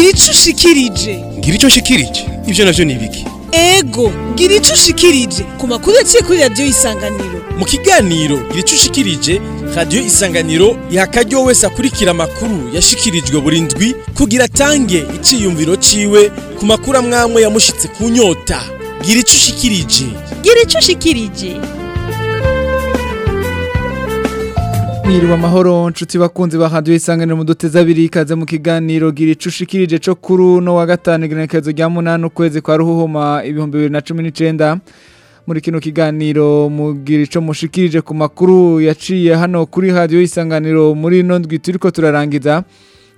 gira ico ushikirije. Ngira icyo nshikirije ibyo navyo ni ibiki? Ego gira ico ushikirije. Ku makuru yaciye kuri radiyo isanganiro. Mu kiganiro gira icyo ushikirije radiyo isanganiro iha akaryo wese akurikira amakuru yashikirijwe buri ndwi kugira atange iciyumviro ciwe ku makuru amwamwe yamushitse ku nyota. Gira ico ushikirije. Gira ico ushikirije. Mwiriwe amahoro nshuti bakunzi ba radio isanganiro mu duteza abiri ikaze mu kiganiro gira ico ushikirije co kuri uno wa gatanu igenekerezo rya munani ukwezi kwa ruhuhuma ibihumbi bibiri na cumi n'icenda. Muri kino kiganiro mugira ico mushikirije ku makuru yaciye hano kuri radio isanganiro muri ino ndwi turiko turarangiza.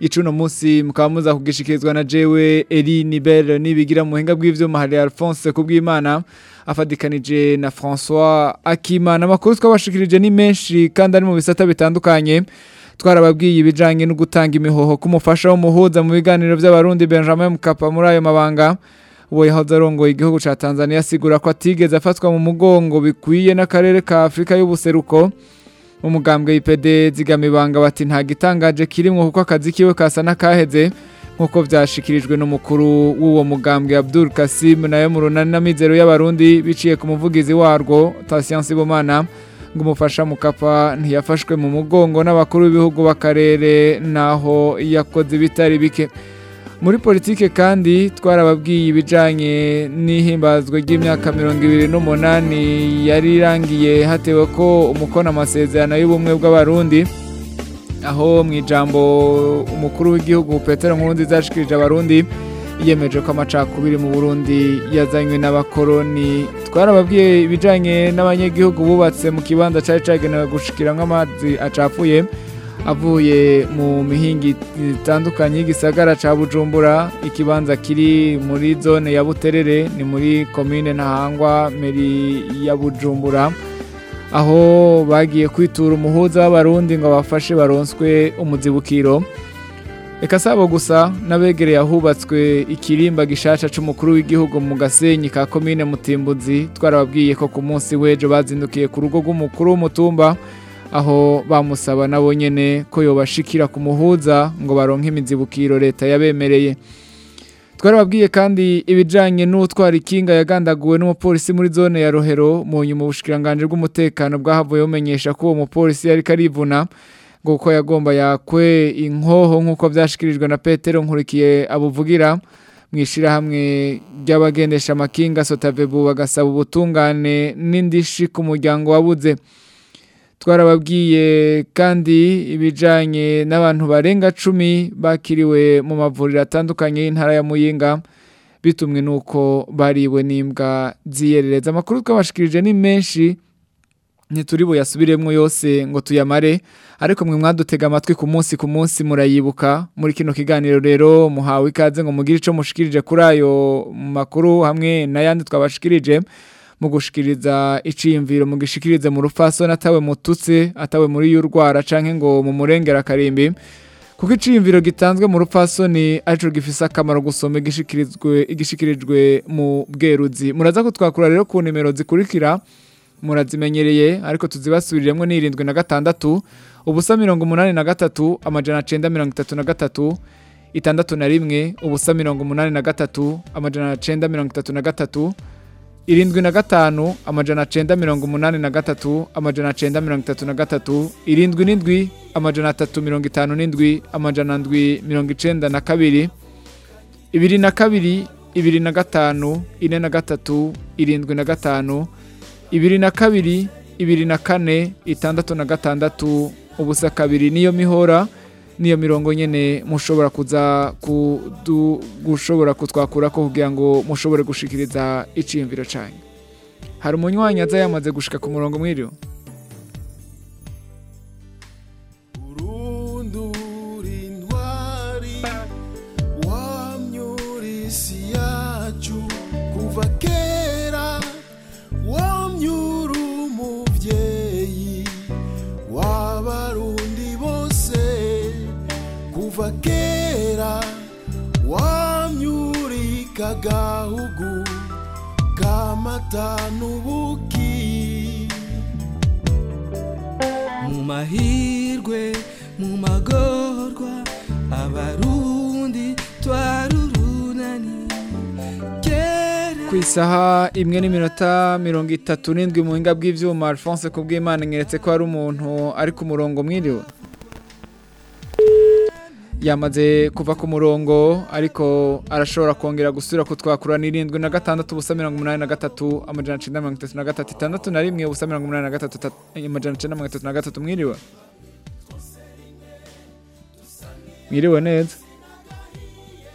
Icuno musi mukaba muza kugishikirizwa na jewe Eri Nibel nibigira mu buhinga bw'ivyuma hari Alphonse kubw'Imana afadikanije na François Akimana. Amakuru twabashikirije ni menshi kandi ari mu bisata bitandukanye. Twarababwiye ibijanye no gutanga imihoho kumufasha w'umuhuza mu biganiro by'abarundi Benjamin Mkapa muri ayo mabanga. Uwo yahoze arongoye igihugu ca Tanzania asigura ko atigeze afatwa mu mugongo bikwiye n'akarere ka Afrika y'ubuseruko. Umugambwe IPD zigamibanga bati nta gitangaje kirimwo kuko akazi kiwe kasa n'akaheze. Nkuko vyashikirijwe n'umukuru w'uwo mugambwe Abdul Kasim na yo mu runani n'amizero y'abarundi biciye ku muvugizi warwo Tatien Sibomana ngo umufasha mukapa ntiyafashwe mu mugongo n'abakuru b'ibihugu b'akarere naho yakoze bitari bike. Muri politike kandi twarababwiye ibijanye n'ihimbazwa ry'imyaka mirongo ibiri n'umunani yari irangiye hatewe ko umukono amasezerano y'ubumwe bw'abarundi aho mu ijambo umukuru w'igihugu Petero Nkurunziza yashikirije abarundi yiyemeje ko amacakubiri mu Burundi yazanywe n'abakoroni. Twarababwiye ibijanye n'abanyagihugu bubatse mu kibanza cari cagenewe gushikiramwo amazi acafuye avuye mu mihingi itandukanye y'igisagara ca Bujumbura ikibanza kiri muri zone ya Buterere ni muri commune Ntahangwa meri ya Bujumbura. Aho bagiye kwitura umuhuza w'abarundi ngo bafashe baronswe umuzibukiro Eka sabo gusa n'abegereye ahubatswe ikirimba gishasha c'umukuru w'igihugu mu gasenyi ka commune Mutimbuzi twarababwiye ko ku munsi w'ejo bazindukiye ku rugo rw'umukuru w'umutumba aho bamusaba nabo nyene ko yobashikira ku muhuza ngo baronke imizibukiro leta yabemereye. Twarababwiye kandi ibijanye n'utwara ikinga yagandaguwe n'umupolisi muri zone ya Rohero mu nyuma ubushikiranganje bw'umutekano bwahavuye bumenyesha ko uwo mupolisi yari karivuna ngo uko yagomba yakwe inkoho nk'uko vyashikirijwe na Petero Nkurikiye abuvugira mwishirahamwe ry'abagendesha amakinga Sotavebu bagasaba ubutungane n'indishi ku muryango wabuze. Twarababwiye kandi ibijanye n'abantu barenga cumi bakiriwe mu mavuriro atandukanye y'intara ya Muyinga bitumwe nuko bariwe n'imbwa ziyerereza. Amakuru twabashikirije ni menshi ntituri buyasubiremwo yose ngo tuyamare ariko mwe mwadutega amatwi ku munsi ku munsi murayibuka. Muri kino kiganiro rero muhawe ikaze ngo mugire ico mushikirije kuri ayo makuru hamwe n'ayandi twabashikirije. Mu gushikiriza iciyumviro mu gishikirize mu rufaso natawe mututse atawe muri y'urwara canke ngo mu murengera karimbi. Kuko iciyumviro gitanzwe mu rufaso ni arico gifise akamaro gusoma igishikirijwe igishikirijwe mu bweruzi. Muraza ko twakura rero ku nimero zikurikira murazimenyereye ariko tuzibasubiriremwo ni irindwi na gatandatu ubusa mirongo umunani na gatatu amajana cenda mirongo itatu na gatatu itandatu na rimwe ubusa mirongo umunani na gatatu amajana cenda mirongo itatu na gatatu irindwi na gatanu amajana cenda mirongo umunani na gatatu amajana cenda mirongo itatu na gatatu irindwi n'indwi amajana atatu mirongo itanu n'indwi amajana ndwi mirongo icenda na kabiri ibiri na kabiri ibiri na gatanu ine na gatatu irindwi na gatanu ibiri na kabiri ibiri na kane itandatu na gatandatu ubusa kabiri niyo mihora niyo mirongo nyene mushobora kuza gushobora kutwakura ko kugira ngo mushobore gushikiriza iciyumviro canyu. Hari umunywanyi aza yamaze gushika ku murongo mwiriwe? kuva kera wamyurika agahugu k'amata n'ubuki mu mahirwe mu magorwa abarundi twarurunani. Ku isaha imwe n'iminota mirongo itatu n'indwi mu buhinga bw'ibyuma alphonse kubw'imana nyeretse ko hari umuntu ari ku murongo mwiriwe. Yamaze kuva ku murongo ariko arashobora kongera gusubira kutwakura n'irindwi na gatandatu ubusa mirongo umunani na gatatu amajana icyenda mirongo itatu na gatatu itandatu na rimwe ubusa mirongo umunani na gatatu tat- amajana icyenda mirongo itatu na gatatu mwiriwe? Mwiriwe neza?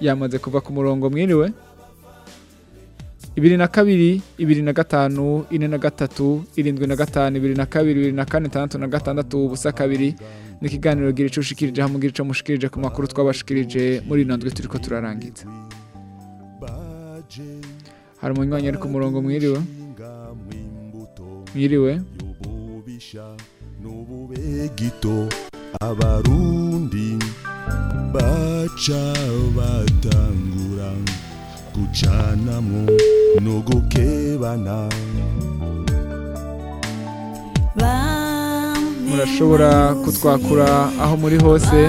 Yamaze kuva ku murongo mwiriwe? Ibiri na kabiri ibiri na gatanu ine na gatatu irindwi na gatanu ibiri na kabiri ibiri na kane itandatu na gatandatu ubusa kabiri. Ni ikiganiro gira icyo ushikirije hamwe gira icyo mushikirije ku makuru twabashikirije muri ino ndwi turi ko turarangiza. Hari umunywanyi ari ku murongo mwiriwe? Mwiriwe? Gito abarundi baca batangura gucanamwo no gukebana. Murashobora kutwakura aho muri hose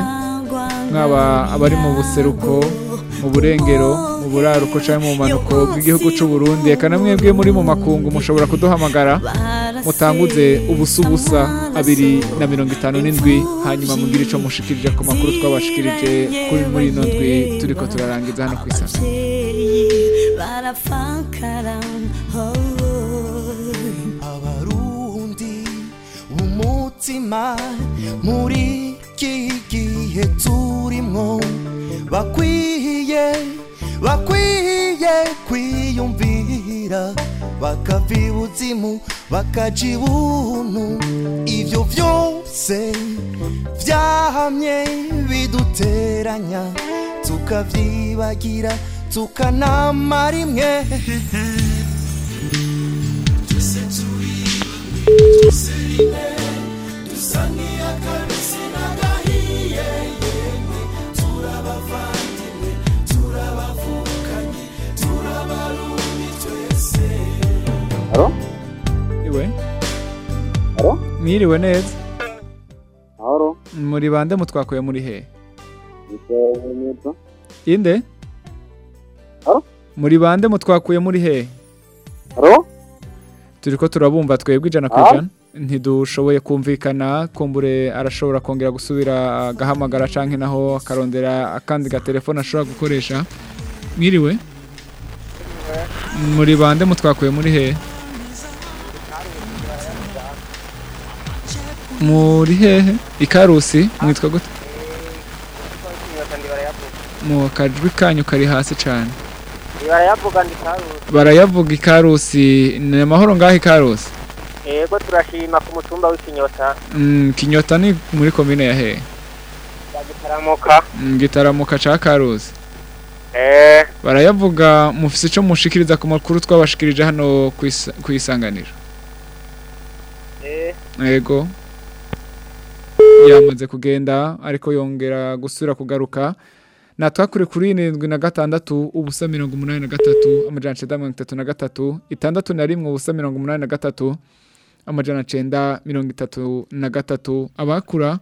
mwaba abari mu buseruko mu burengero mu buraruko cyangwa mu bumanuko bw'igihugu cy'u Burundi eka na mwebwe muri mu makungu mushobora kuduhamagara mutanguze ubusa ubusa abiri na mirongo itanu n'indwi hanyuma mugire icyo mushikirije ku makuru twabashikirije kuri muri ino ndwi turi ko turarangiza hano ku isanga umutima muri iki gihe turimwo bakwiye bakwiye kwiyumvira bakava ibuzimu bakaja ibuntu ivyo vyose vyahamye biduteranya tukavyibagira tukanamara imwe iwe Alo? mwiriwe neza Mahoro, muri bande mutwakuye muri he nitwa neza. inde Alo? muri bande mutwakuye muri he Alo? turi ko turabumva twebwe ijana ku ijana ntidushoboye kumvikana kumbure arashobora kongera gusubira agahamagara canke naho akarondera akandi gatelefone ashobora gukoresha mwiriwe muri bande mutwakuye muri he muri hehe? Ikarusi mwitwa gute? Mu kajwi kanyu kari hasi cane. Barayavuga ikarusi ni amahoro ngaho ikarusi yego turashima ku mutumba w'ikinyota Mm, kinyota ni muri komine ya hehe? Bagitaramuka Mm, gitaramuka ca karusi. Eh. Barayavuga mufise ico mushikiriza ku makuru twabashikirije hano kwisa- kwisanganiro eh. Yego. Yamaze kugenda ariko yongera gusubira kugaruka. Natwakure kuri irindwi na gatandatu ubusa mirongo umunani na gatatu amajana cenda mirongo itatu na gatatu itandatu na rimwe ubusa mirongo umunani na gatatu amajana cenda mirongo itatu na gatatu. Abakura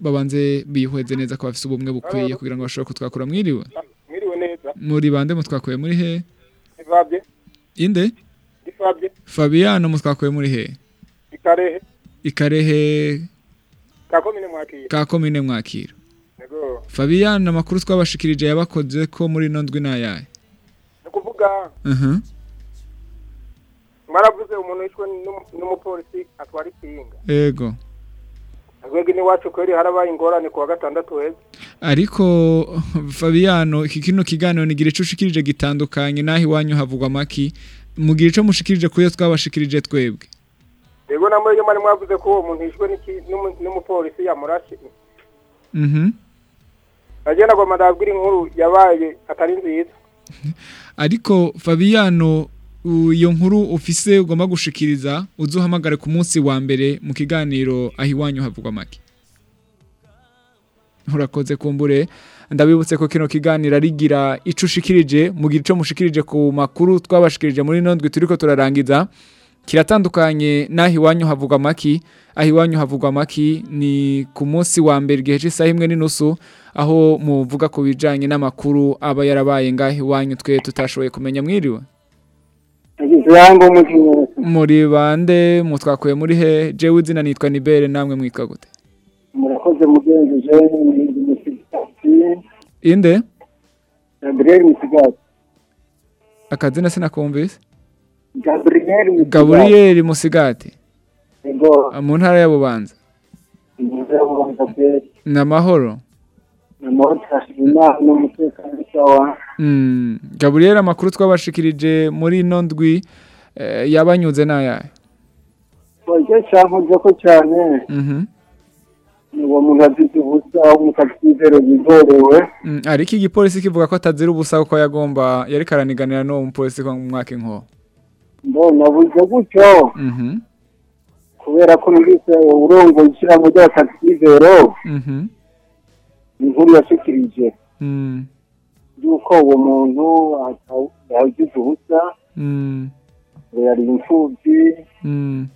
babanze bihweze neza ko bafise ubumwe bukwiye kugira ngo bashobore kutwakura. Mwiriwe? Mwiriwe neza. Muri bande mutwakuye muri he? Ivabye inde? Ifabye fabiano mutwakuye muri he? Ikarehe. Ikarehe. Ka komine mwakira fabiano amakuru twabashikirije yabakoze ko muri ino ndwi nayahe ni ukuvuga Mhm. mwaravuze umuntu wishwe n'umu- n'umupolisi atwara ikinga. Yego rwego n'iwacu kweri harabaye ingorane ku wa gatandatu weza ariko fabiano iki kino kiganiro nigira ico ushikirije gitandukanye naho iwanyu havugwa amaki. Mugira ico mushikirije kuyo twabashikirije twebwe. Rego namwe iyo mwari mwavuze ko uwo muntu yishwe n'umupolisi yamurashe Mhm. agenda ngo ndabwira inkuru yabaye atari nziza. Ariko fabiano u- iyo nkuru ufise ugomba gushikiriza uzuhamagare ku munsi wa mbere mu kiganiro aho iwanyu havugwa amaki urakoze kumbure. Ndabibutse ko kino kiganiro arigira ico ushikirije mugira ico mushikirije ku makuru twabashikirije muri ino ndwi turiko turarangiza. Kiratandukanye n'aho iwanyu havugwa amaki aho iwanyu havugwa amaki ni ku munsi wa mbere igihe cy'isaha imwe n'inusu aho muvuga ku bijanye n'amakuru aba yarabaye ngaho iwanyu twe tutashoboye kumenya mwiriwe? Muri bande mutwakuye muri he? Jewe izina nitwa nibere namwe mwitwa gute? Murakoze mugenzi je musigati inde? Gabriel musigati. Akazina sinakumvise? Gaburiyeri musigati. Ego mu ntara ya bubanza. Ni amahoro. Namahoro turashima n'umutekano sawa Mm, gaburiyeri amakuru twabashikirije muri ino ndwi eh, yabanyuze n'ayahe Oje cyankoze ko cyane. Mhm. ni uwo muntu azize ubusa w'umukasivero yigorewe Mm, ariko igipolisi kivuga ko atazira ubusa kuko yagomba yari karaniganira n'uwo mupolisi ko mu mwaka inko mbona buze gutyo Mhm. kubera ko numvise urongo ishyirahamwe ry'abakasivero Mhm. inkuru yashikirije Mm. yuko uwo muntu yagize ubusa Mm. ngo yari imfubyi Mm.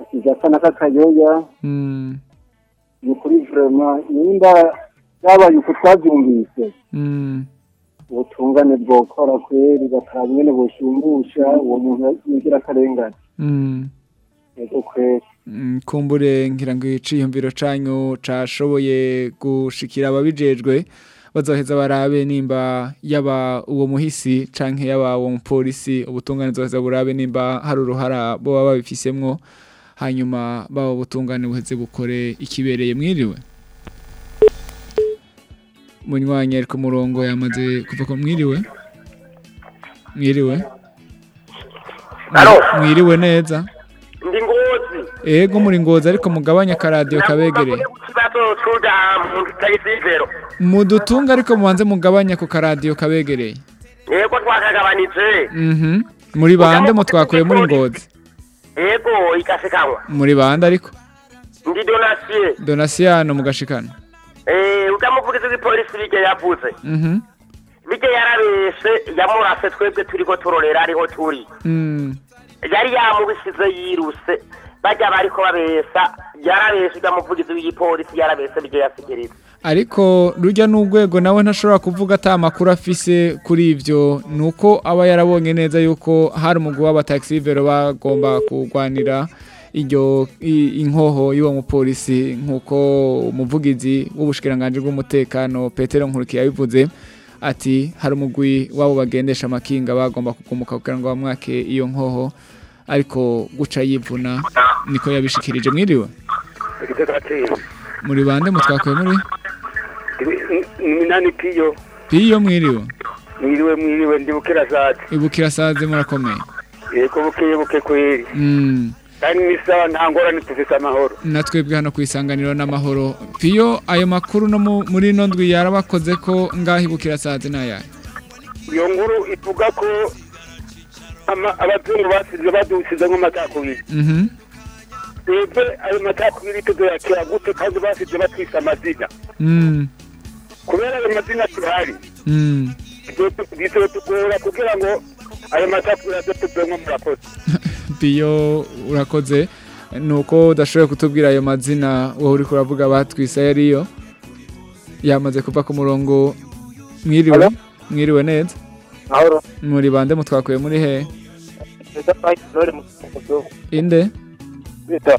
asize akana k'akayoya ni kuri vrema nimba byabaye uko twabyumvise. Ubutungane bwokora kweri bakaraba nyene bushumbusha uwo muntu yinjira akarengane. Mm. ego kweri Mm, kumbure ngira ngo iciyumviro canyu cashoboye gushikira ababijejwe bazoheza barabe nimba yaba uwo muhisi canke yaba uwo mupolisi ubutungane zoheza burabe nimba hari uruhara boba babifisemwo hanyuma baba ubutungane buheze bukore ikibereye mwiriwe. Munywanyi ari ku murongo yamaze kuva ko mwiriwe? Mwiriwe? Mwiriwe neza? Ndi ngozi. Ego muri ngozi ariko mugabanya akaradiyo kabegereye mudutunga ariko mubanze mugabanya ku karadiyo kabegereye yego twakagabanije. Mhm. Muri bande mutwakuye muri ngozi? Yego ikashikanywa muri bande ariko? Ndi donasiye donasiyano mugashikana. Eh ukamuvugiza igipolisi bige yavuze mhm bige yarabeshe yamurase twebwe turiko turorera ariho turi yari yamubisize yiruse bajya bariko babesa yarabeshe ukamuvugiza w'igipolisi yarabeshe bige yasigiriza ariko rujya n'urwego nawe ntashobora kuvuga ata makuru afise kuri ibyo ni uko aba yarabonye neza yuko hari umugwi w'abataxivero bagomba kurwanira iryo inkoho y'uwo mupolisi nk'uko umuvugizi w'ubushikiranganji bw'umutekano petero nkurikiye yabivuze ati hari umugwi wabo bagendesha amakinga bagomba kugumuka kugira ngo bamwake iyo nkoho ariko guca yivuna niko yabishikirije. Mwiriwe? Muri bande? Mutwakuye muri? Minani piyo? Piyo mwiriwe? Mwiriwe mwiriwe ndibukira sati ibukira saze murakomeye. Yego bukeye buke kweri. Mm, kandi ni sawa nta ngorane tufise amahoro. Natwebwe hano ku isanganiro n'amahoro. Piyo ayo makuru no mu- muri ino ndwi yarabakoze ko ngaho ibukira saze n'ayahe iyo nkuru ivuga ko abazungu basize badusize nk'amatakubiri Mhm, twebwe ayo matakubiri tuzoyakira gute kandi basize batwise amazina. Mm, kubera ayo mazina tuhari. Mm. bizotugora kugira ngo ayo matakubiri aze tuvemwo murakoze. piyo urakoze nuko udashoboye kutubwira ayo mazina wowe uri kuravuga batwise ayo ariyo yamaze kuva ku murongo mwiriwe? Mwiriwe neza? Muri bande mutwakuye muri he? Inde? Bita?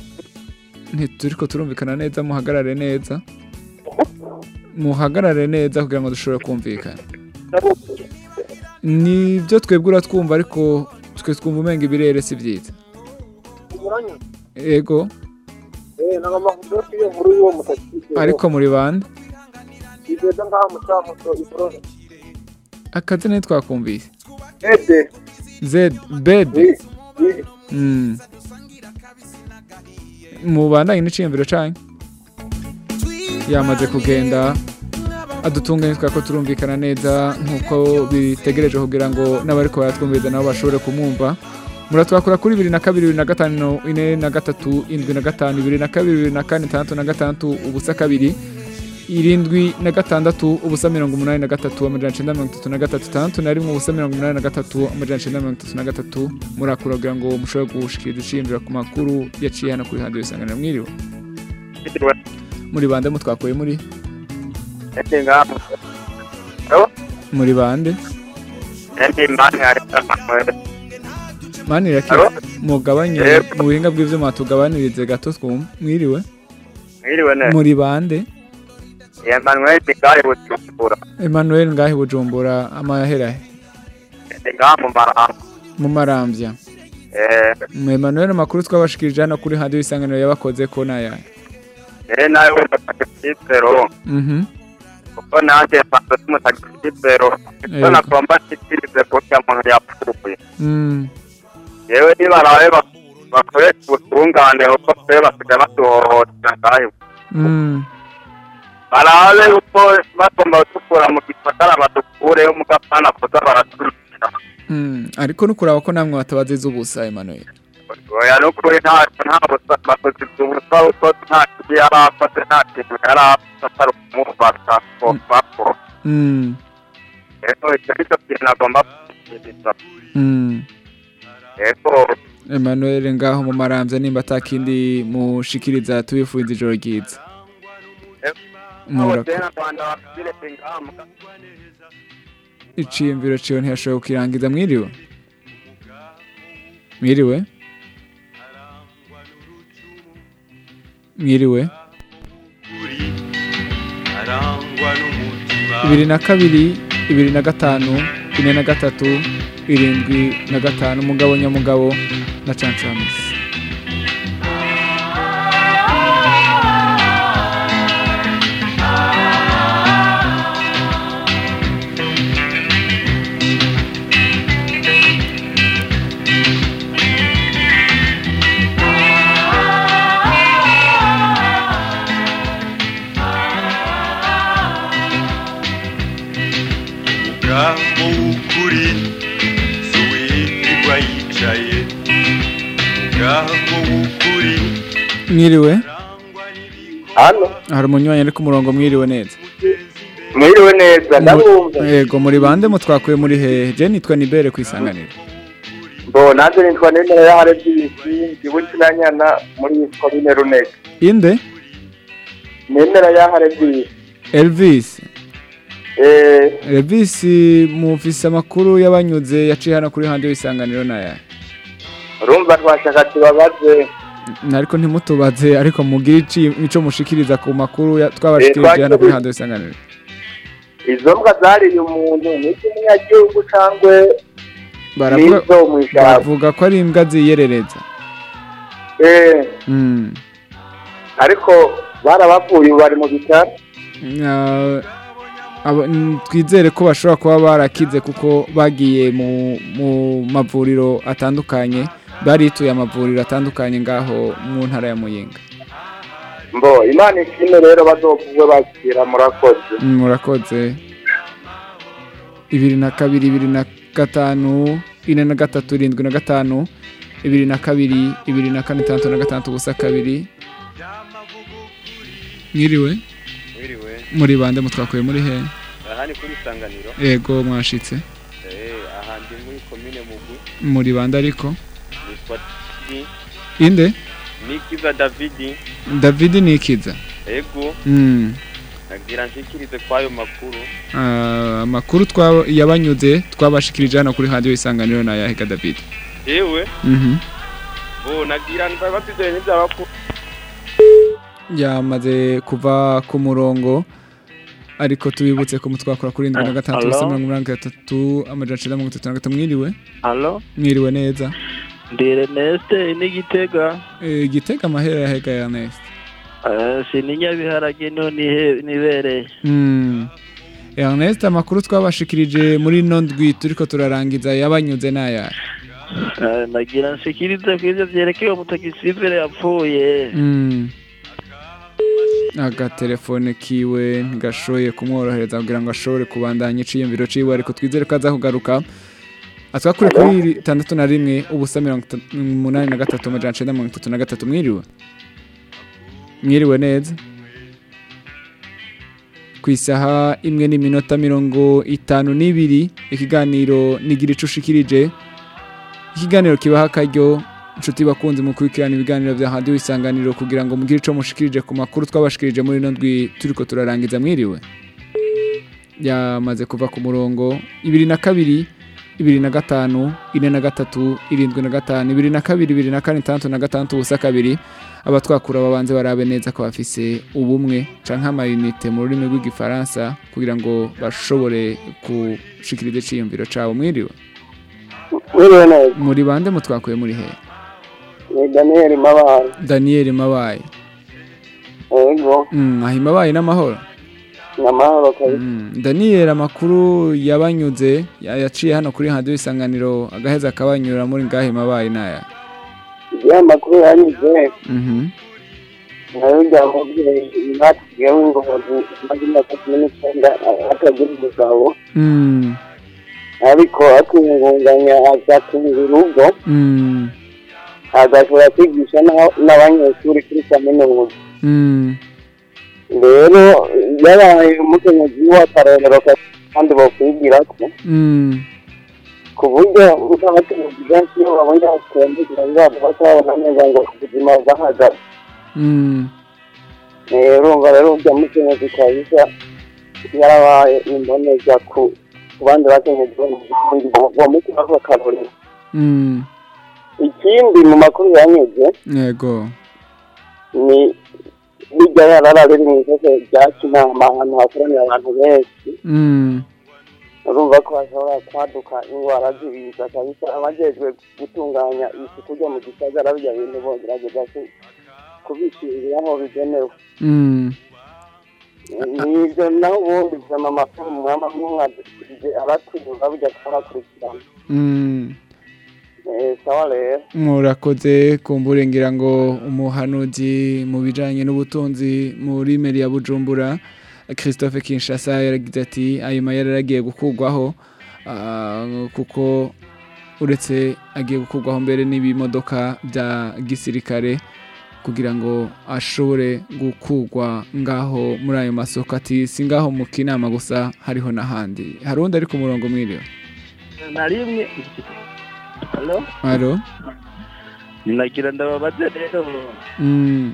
Ntituriko turumvikana neza muhagarare neza. Muhagarare neza kugira ngo dushobore kumvikana. Nibyo twebwe uratwumva ariko twe twumva umenga ibirere si byiza umuranya ego nagomba kuvuga ko iyo nkuru y'uwo mutakivero ariko muri bande igeza ngaha mucamuto ikorona akazi ntitwakumvise ede zed bed. Wi wi Mm. mubandanye n'iciyumviro canyu yamaze kugenda adutunganye twako ko turumvikana neza nk'uko bitegereje kugira ngo n'abariko baratwumviriza nabo bashobore kumwumva. Muratwakura kuri bibiri na kabiri bibiri na gatanu ine na gatatu indwi na gatanu bibiri na kabiri bibiri na kane itandatu na gatandatu ubusa kabiri irindwi na gatandatu ubusa mirongo umunani na gatatu amajana icenda mirongo itatu na gatatu itandatu na rimwe ubusa mirongo umunani na gatatu amajana icenda mirongo itatu na gatatu. Murakura kugira ngo mushobore gushikira ushimira ku makuru yaciye hano kuri handi isanganiro mwiriwe. Muri bande mutwakuye muri? Muri bande? Manira mugabanye Eh. mu buhinga bw'ivyuma tugabanirize gato twumva mwiriwe? Muri bande? Emmanuel Ngahe Bujumbura. Amahera mu marambya. Eh. Emmanuel makuru twabashikirije hano kuri radio isanganiro yabakoze ko naya kuko nanjye mfata n'umutagifero kuko Yego. nagomba nshikirize ko ya muntu yapfuye. Mm. Yewe nibarabe bak- bakoresha ubutungane kuko twe basigaye batuhohotera ngahe mm. Barabe uko bagomba gukura mu gisagara badukureho mu gapana kuza baraturukira mm. Ariko nukuraba ko namwe batabaziza ubusa Emmanuel. Oya n'ukuri ntacyo nta busa bakoze ubusa kuko nta kintu yari akoze nta kintu yari atari ukumufata kopako mm. Rero icyo ni cyo kintu agomba gushyikiriza rero Emmanuel ngaho mu marambya nimba atakindi mushikiriza tubifuza ijoro ryiza iciyumviro ciwe ntiyashoboye kukirangiza. Mwiriwe? Mwiriwe? Mwiriwe arangwa n'umutima ibiri na kabiri ibiri na gatanu ine na gatatu irindwi na gatanu umugabo nyamugabo na cancamusi mwiriwe? Hano? Hari umunywanyi ari ku murongo mwiriwe neza. Mwiriwe neza ndabumva. Yego muri bande mutwakuye muri hehe je nitwa nibere ku isanganiro. Mbo nanjye nitwa nemera y'ahare by'ibisi ndibuki na nyana muri komine runeke. Inde? Nemera y'ahare by'ibisi elvis. Eh. Elvis mufise amakuru y'abanyuze yaciye hano kuri handi w'isanganiro naya urumva twashaka tubabaze. Ariko ntimutubaze ariko mugire ici ico mushikiriza ku makuru twabashikirije hano kuri handi w'isanganiro izo mbwa zariye umuntu ni iby'umunyagihugu cyangwa baravuga ko ari imbwa ziyerereza. Eh. Mm. ariko barabavuye ubu bari mu bitaro? Twizere ko bashobora kuba barakize kuko bagiye mu mavuriro atandukanye. Barituye amavuriro atandukanye ngaho mu ntara ya muyinga. Mbo imana ishimwe rero bazovugwe bakira murakoze. Mm, murakoze. Ibiri na kabiri ibiri na gatanu ine na gatatu irindwi na gatanu ibiri na kabiri ibiri na kane itandatu na gatandatu ubusa kabiri. Mwiriwe? Mwiriwe, muri bande mutwakuye muri he? Aha ni kuri Isanganiro. yego mwashitse. Eh, aha ndi muri komine Mugwi, muri bande ariko? Inde? Nikiza Davidi, david nikiza. Ego, Mm. nagira nshikirize kwayo makuru. Ah, amakuru twa- yabanyuze twabashikirije hano kuri handi w'isanganiro na yahiga david. Yewe, Mhm. bo nagira nibabatize n'ibyabakuru. yamaze kuva ku murongo ariko tubibutse ko mutwakora kuri indwi na gatandatu mirongo inani na gatatu amajana icenda mirongo itatu na gatatu. Mwiriwe? Mwiriwe neza? Ndi Ernest n'igitega. Eh, gitega amahera yahega ya no nihe nibereye. Mm. Ernest amakuru twabashikirije muri ino ndwi turiko turarangiza yabanyuze n'aya nagira nshikirize kw'ivyo vyerekeye umutagisivere yapfuye. Mm. agatelefone kiwe ntigashoboye kumworohereza kugira ngo ashobore kubandanya iciyumviro ciwe ariko twizere ko aza kugaruka atwakure kuri itandatu na rimwe ubusa mirongo umunani na gatatu amajana icenda mirongo itatu na gatatu mwiriwe? Mwiriwe neza? Ku isaha imwe n'iminota mirongo itanu n'ibiri ikiganiro nigira ico ushikirije ikiganiro kibaha akaryo inshuti bakunze mukurikirana ibiganiro bya handi w'isanganiro kugira ngo mugire ico mushikirije ku makuru twabashikirije muri ino ndwi turiko turarangiza mwiriwe? Yamaze kuva ku murongo. Ibiri na kabiri ibiri na gatanu ine na gatatu irindwi na gatanu ibiri na kabiri ibiri na kane itandatu na gatandatu ubusa kabiri abatwakura babanze barabe neza ko bafise ubumwe canke amayinite mu rurimi rw'igifaransa kugira ngo bashobore gushikiriza iciyumviro cabo mwiriwe Mwiriwe neza. muri bande mutwakuye muri he Ni Daniel Mabara. Daniel Mabaye Yego. mm, ahi Mabaye n'amahoro Mm, Daniel amakuru yabanyuze ya- yaciye hano kuri radio isanganiro agaheza akabanyura muri ngahe Mabaye naya Ya makuru yanyuze. mhm. Nayo ryamubwiye batubwiye ngo maze imyaka cumi n'icyenda atagira umugabo. Mm, ariko akiyungunganya agatunga urugo. Mm, agashobora kwigisha n'aba- n'abanyeshuri kuri kaminuza. Rero yabaye umukenyezi w'akarorero kandi bokwigira ko ku buryo nk'abakenyezi benshi iyo babonye bakendekera ngo bakabona neza ngo ubuzima bwahagaze urumva rero urya mukenyezi kabisa yarabaye imboneza ku bandi bakenyezi bo mu Burundi uwo muti wari akarorero mm, ikindi mu makuru yanyuze yego ni bijya yarara riri mu isoko rya kinama ahantu hakoraniye abantu benshi. Mm, urumva ko hashobora kwaduka indwara z'ibiza kabisa abajejwe gutunganya isuku ryo mu gisagara bijya bintu bogerageza ku- kubishingiraho aho bigenewe. Mm, ni byo naho ubundi buzima amakuru mwaba mwumwadukije abatuyumva bijya kubakurikirana murakoze kumbure ngira ngo umuhanuzi mu bijanye n'ubutunzi muri meri ya Bujumbura. Christophe Kinshasa yaragize ati ayo mayeri aragiye gukurwaho ah, kuko uretse agiye gukurwaho mbere n'ibimodoka bya gisirikare kugira ngo ashobore gukurwa ngaho muri ayo masoko ati si ngaho mu kinama gusa hariho n'ahandi. Hari undi ari ku murongo mwiriwe? Na rimwe halo alo nagira ndababaze rero mm.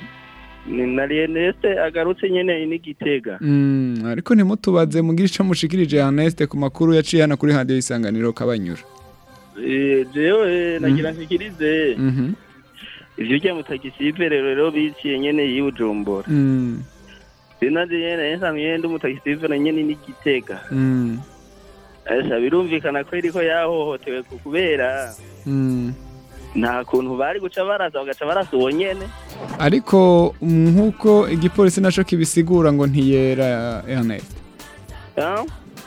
ni na Ernest agarutse nyene n'igitega Mm, ariko ntimutubaze mugire ico mushikirije Ernest ku makuru yaciye hano kuri radio isanganiro kabanyura. Eh, jewe nagira nshikirize Mhm. ivyo rya mutagisivere rero biciye nyene yibujumbura Mm. sinaje nyene nsamye ndi mutagisivere nyene n'igitega Mm. Birumvikana ko iriko yahohotewe ku kubera Mm. nta kuntu bari guca baraza bagaca barasa uwo nyene Ariko nk'uko igipolisi naco kibisigura ngo ntiyera Ernest.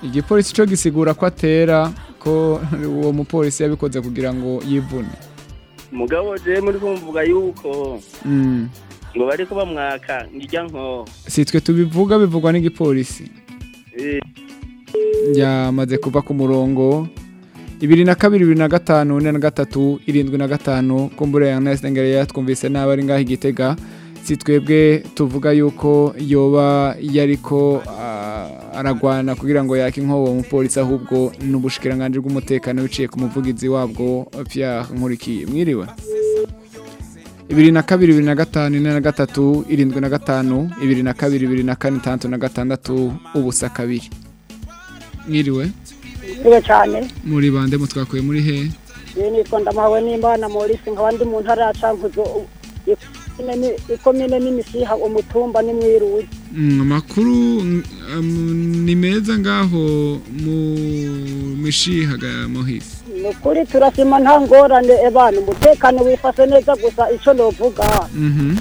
Igipolisi co gisigura ko atera ko uwo mupolisi yabikoze kugira ngo yivune. mugabo je muri kumvuga yuko Mm. ngo bariko bamwaka ngirya nko Sitwe tubivuga bivugwa n'igipolisi. Yamaze kuva ku murongo. Ibiri na kabiri bibiri na gatanu na gatatu irindwi na gatanu kumbure Ernest Ngere yatwumvise nabi ari ngaho igitega. Si twebwe tuvuga yuko yoba yariko ah, aragwana kugira ngo yake inkobo umupolisi ahubwo n'ubushikiranganje bw'umutekano biciye ku muvugizi wabwo Pierre Nkurikiye mwiriwe. Ibiri na kabiri bibiri na gatanu ine na gatatu irindwi na gatanu ibiri na kabiri bibiri na kane itandatu na gatandatu ubusa kabiri. Mwiriwe? Niwe cyane. Muri bande mutwakuye muri he? Iyo nitwa ndamawe n'imbana morisi nkaba ndi mu ntara ya cankuzo. Ikomine n'imisiha umutumba n'imwiruzi Mm, amakuru mm, um, ni meza ngaho mu mishihaga ya muhisi ni ukuri turasima nta ngorane ebana umutekano wifashe neza gusa icyo novuga. Mhm. ni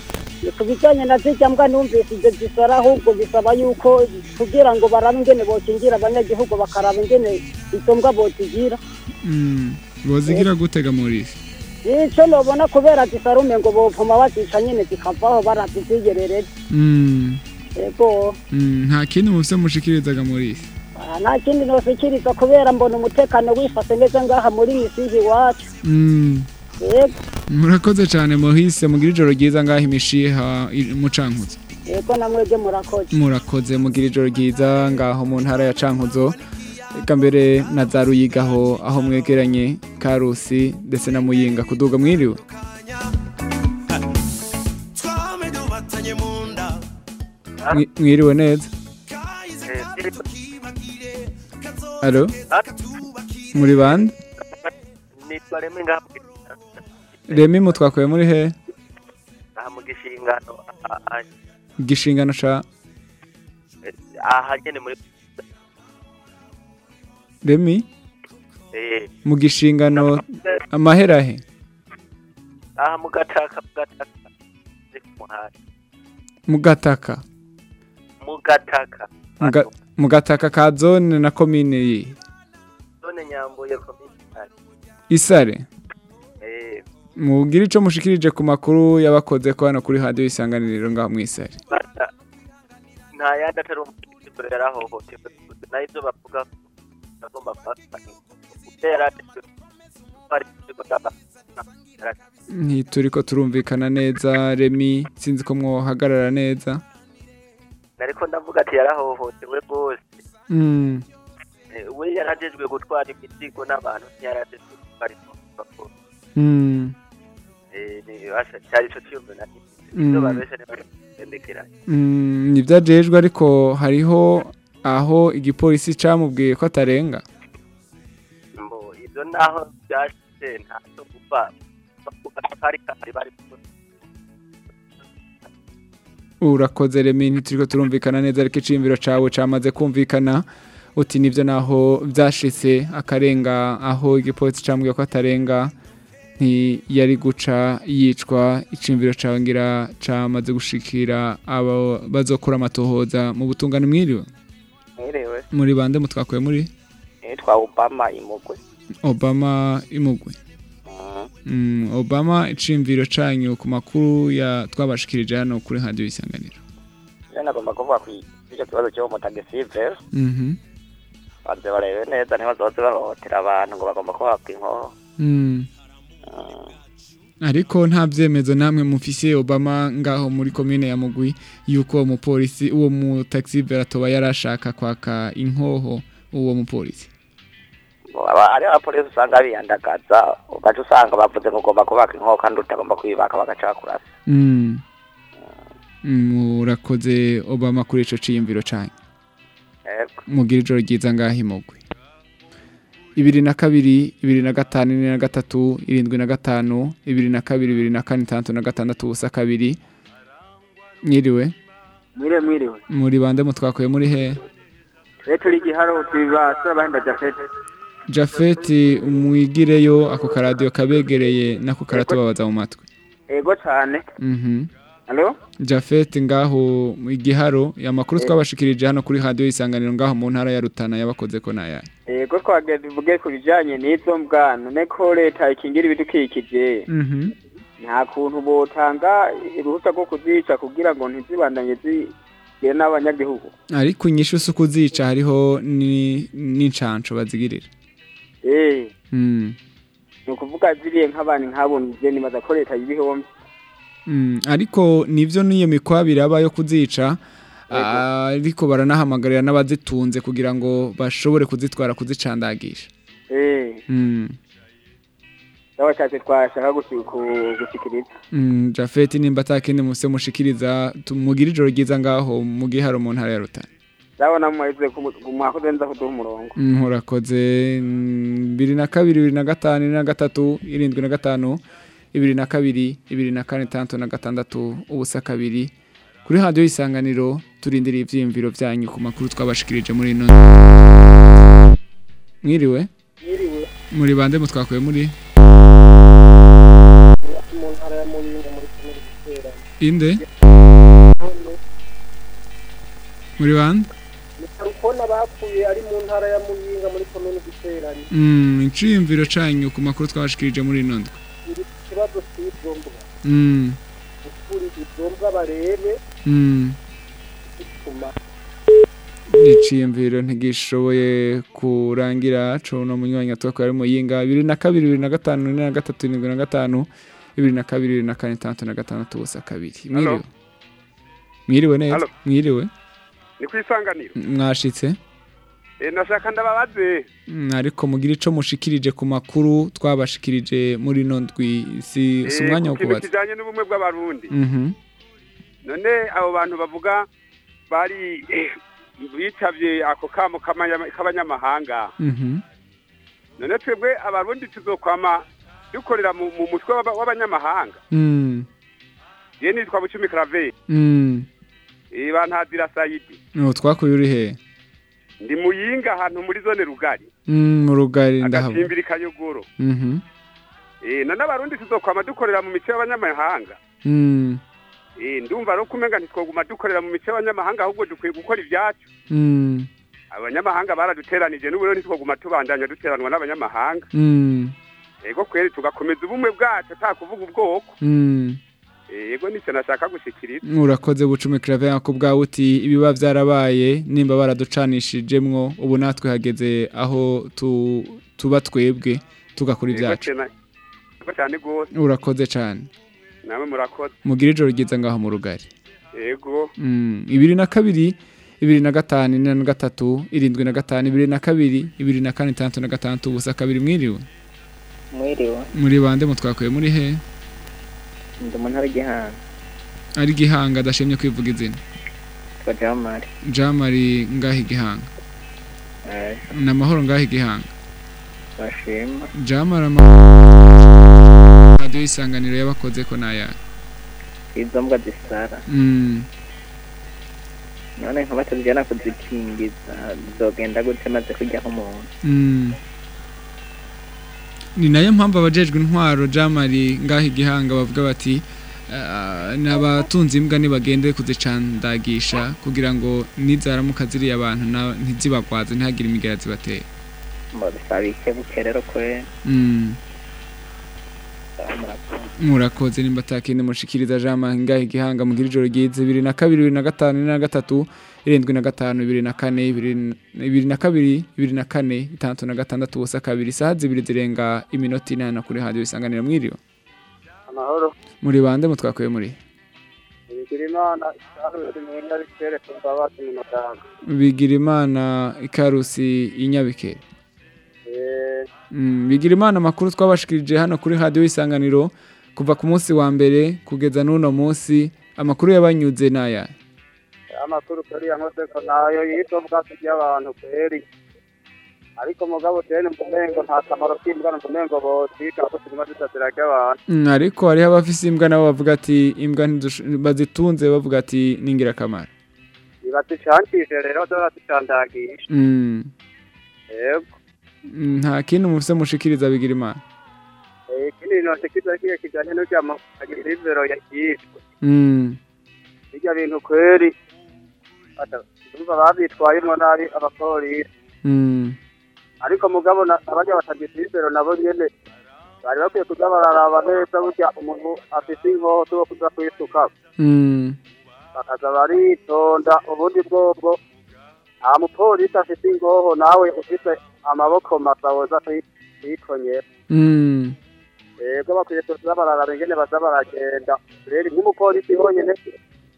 ku bijyanye na zirya mbwa numvise ibyo zisara ahubwo bisaba yuko kugira ngo barabe ingene bokingira abanyagihugu bakaraba ingene izo mbwa bozigira Mm, bozigira gutega muhisi icyo nobona kubera zisarume ngo bopfuma bazica nyine zikavaho barazizigerereje Mm, mm, nta kindi mufise mushikirizaga muhisi Ah, nta kindi nosikiriza kubera mbona umutekano wifashe neza ngaha muri misizi iwacu. Yego murakoze cyane muhise mugira ijoro ryiza ngaho imishiha i- mu cankuzo yego namwebwe murakoze. Murakoze mugira ijoro ryiza ngaho mu ntara ya cankuzo. Reka mbere na za ruyigaho aho mwegeranye karusi ndetse na muyinga kuduga mwiriwe. Mwi- mwiriwe neza. Alo muri bande remi mutwakuye muri he? Aha mu gishingano igishingano ca? Aha nyene muri remi eh, mu gishingano amahera he? Aha mu gataka mu gataka. Mu gataka. Mu gataka. Mu ga- mu gataka ka zone na komine yihe zone nyambuye komisari isare. Mubwire ico mushikirije ku makuru yabakoze ko hano kuri radio isanganiriro ngaho mu bata. Nta yandi atari umukindo yarahohotewe. Nayo ibyo bavuga ko agomba kuhafata gutera ari ntituriko turumvikana neza remi. Sinzi ko mwohagarara neza. Ariko ndavuga ati yarahohotewe rwose. Mm, Eh, we yarajejwe gutwara imizigo n'abantu ntiyarajejwe gutwara impapuro cyari Mm. ibyo babesha ntibendekeraje mm, nivyajejwe ariko hariho aho igipolisi camubwiye ko atarenga. Ibyo naho gupfa kahari bari urakoze remi ntituriko turumvikana neza ariko iciyumviro cawe camaze kumvikana. Uti nivyo naho vyashitse akarenga aho igipolisi camubwiye ko atarenga. Ntiyari guca yicwa iciyumviro cawe ngira camaze gushikira abo bazokora amatohoza mu butungane mwiriwe. Mwiriwe. Muri bande mutwakuye muri? Nitwa obama imugwe. Obama imugwe. Mm, obama iciyumviro canyu ku makuru ya twabashikirije hano kuri radio isanganiro. Rero nagomba kuvuga ku icyo kibazo cyo mu tagisivre Mhm. banze barebe neza ntibazoze bahohotera abantu ngo bagomba kuhabwa inkoho Mm. Ariko nta byemezo namwe mufise obama ngaho muri komine ya mugwi yuko uwo mupolisi uwo mu taxi veratoba yarashaka kwaka inkoho uwo mupolisi hariho abapolisi usanga biyandagaza ugaca usanga bavuze ngo ugomba kubaka inkoho kandi utagomba kuyibaka bagaca bakurasa Mm. Mm, murakoze obama kuri ico ciyumviro canyu Yego. mugira ijoro ryiza ngaho imugwi ibiri na kabiri ibiri na gatanu ine na gatatu irindwi na gatanu ibiri na kabiri ibiri na kane itandatu na gatandatu ubusa kabiri. Mwiriwe? Mwiriwe mwiriwe. Muri bande mutwakuye muri he? Turi igiharo tubibasura bahemba jafete jafeti mwigireyo ako karadiyo kabegereye nako karatubabaza mu matwi. Ego cyane Jafeti ngaho mu igiharo amakuru twabashikirije hano kuri radiyo isanganiro ngaho mu ntara ya rutana yabakoze ko nayaye ego twagenda tuvuge ku bijyanye n'izo mbwa none ko leta ikingira ibidukikije. Mhm. nta kuntu botanga uruhushya rwo kuzica kugira ngo ntizibandanye zigire n'abanyagihugu. Ariko inyishu si ukuzica hariho ni- n'incanco bazigirira. Eh. Mm. ni ukuvuga ziriye nk'abantu nk'abunze nibaza ko leta y'ibihombi ariko nivyo niyo mikwabire aba yo kuzica ah, ariko baranahamagarira n'abazitunze kugira ngo bashobore kuzitwara kuzicandagisha. Eh. Mm. n'abashatse twashaka gushikiriza Mm, Jafeti nimba atakindi muse mushikiriza tumugire ijoro ryiza ngaho mu giharo mu ntara ya Rutana. Ndabona mumaze mwakoze nza kuduha umurongo. Mm, urakoze mm, bibiri na kabiri bibiri na gatanu na gatatu irindwi na gatanu. Ibiri na kabiri ibiri na kane itandatu na gatandatu ubusa kabiri. Kuri radiyo isanganiro turindiriye ivyiyumviro vyanyu ku makuru twabashikirije muri ino mwiriwe? Muri bande mutwakuye muri? Inde? Muri bande? Ntara ya Muyinga muri komine Giterane. Mm, iciyumviro canyu ku makuru twabashikirije muri ino ndwi Iri kibazo cy'izo mbwa. Mm, izo mbwa barebe mm. bituma iciyumviro ntigishoboye kurangira co no munywanya twako ari muyinga bibiri na kabiri bibiri na gatanu ine na gatatu irindwi na gatanu bibiri na kabiri bibiri na kane itandatu na gatandatu ubusa kabiri. Mwiriwe? Mwiriwe neza? Mwiriwe? Ni ku isanganiro. Mwashitse? Nashaka ndababaze Mm, ariko mugira ico mushikirije ku makuru twabashikirije muri ino ndwi si Eh, umwanya wo kubaza kijanye n'ubumwe bw'abarundi Mhm. none abo bantu bavuga bari eh, bitavye ako kamo k'abanyamahanga Mhm. none twebwe abarundi tuzokwama dukorera mu mu mutwe w'aba- w'abanyamahanga Mm. ye nitwa bucumi karaveri Mm. iba ntazira sayidi No twakuye uri he? Ndi muyinga ahantu muri zone rugari Mm, mu rugari ndahaba. agacimbiri kayogoro Mhm. Eh, none abarundi tuzokwama dukorera mu mico y'abanyamahanga Mm. Eh, ndumva rero kumenga ntitwoguma dukorera mu mico y'abanyamahanga ahubwo dukwiye gukora ibyacu Mm. abanyamahanga baraduteranije n'ubu rero ntitwoguma tubandanya duteranwa n'abanyamahanga Mm. yego kweri tugakomeza ubumwe bwacu ata kuvuga ubwoko Mm. Yego ni cyo nashaka gushikiriza urakoze bucumi claver ko bwawe uti ibiba byarabaye nimba baraducanishijemwo ubu natwe hageze aho tu, tuba twebwe tugakora ibyacu. urakoze cyane namwe murakoze. Mugire ijoro ryiza ngaho mu rugari. Yego. Mm, ibiri na kabiri ibiri na gatanu ine na gatatu irindwi na gatanu ibiri na kabiri ibiri na kane itandatu na gatandatu ubusa kabiri mwiriwe. Mwiriwe. Muri bande mutwakuye muri he? Ndi mu ntara y'igihanga ari gihanga adashimye kwivuga izina. Jamari jamari ngaho igihanga ni amahoro ngaho igihanga bashima jamari radiyo y'isanganiro yabakoze ko naya izo mbwa zisara. Mm, none nka batazijyana kuzikingiza zogenda gute maze kujyaho umuntu. Mm. Ni na yo mpamvu abajejwe intwaro jamari ngaho igihanga bavuga bati "Ah, ni abatunze imbwa nibagende kuzicandagisha kugira ngo nizaramuka ziriya abantu ntizibagwaze ntihagire imigera zibatera ngo bisaba ikebuke rero kwe Mm. Murakoze nimba atakindi mushikiriza jama ngaho igihanga mugira ijoro ryiza bibiri na kabiri bibiri na gatanu ine na gatatu irindwi na gatanu bibiri na kane bibiri- bibiri na kabiri bibiri na kane itandatu na gatandatu ubusa kabiri isaha zibiri zirenga iminota inani kuri hadiyo isanganiro mwiriwe. Amahoro. Muri bande mutwakuye muri? Bigira imana ikarusi inyabikere bigira imana amakuru twabashikirije hano kuri hadiyo isanganiro kuva ku munsi wa mbere kugeza n'uno munsi amakuru yabanyuze n'aya. Amakuru kuri ya nkoseko na yo yitwa ubwatsi bw'abantu kweri. Ariko mugabo tene mpumengo nta kamaro k'imbwa mpumengo botika ko tuguma dusatira ry'abantu Mm, ariko hariho abafise imbwa nabo bavuga ati imbwa bazitunze bavuga ati ni ingirakamaro. Ntibazicangije rero bazicandagisha Mm, yego. mm, nta kindi mufise mushikiriza bigira imana Eh, ikindi bintu kiza kiye kijanye n'uryama agirivero yakishwe Mm, bijya bintu kweri ata ndumva babitwayemwo nabi abapolisi. Mm, ariko mugabo na- abarya batagifibero nabo nyene bari bakwiye kuza bararaba neza burya umuntu afise inkoho zo kuza kwisuka mm, bakaza baritonda ubundi bwobwo nta mupolisi afise ingoho nawe ufise amaboko masa woza kwikonyera mm, yego bakwiye kuza bararaba ingene baza baragenda. Rero nk'umupolisi honyene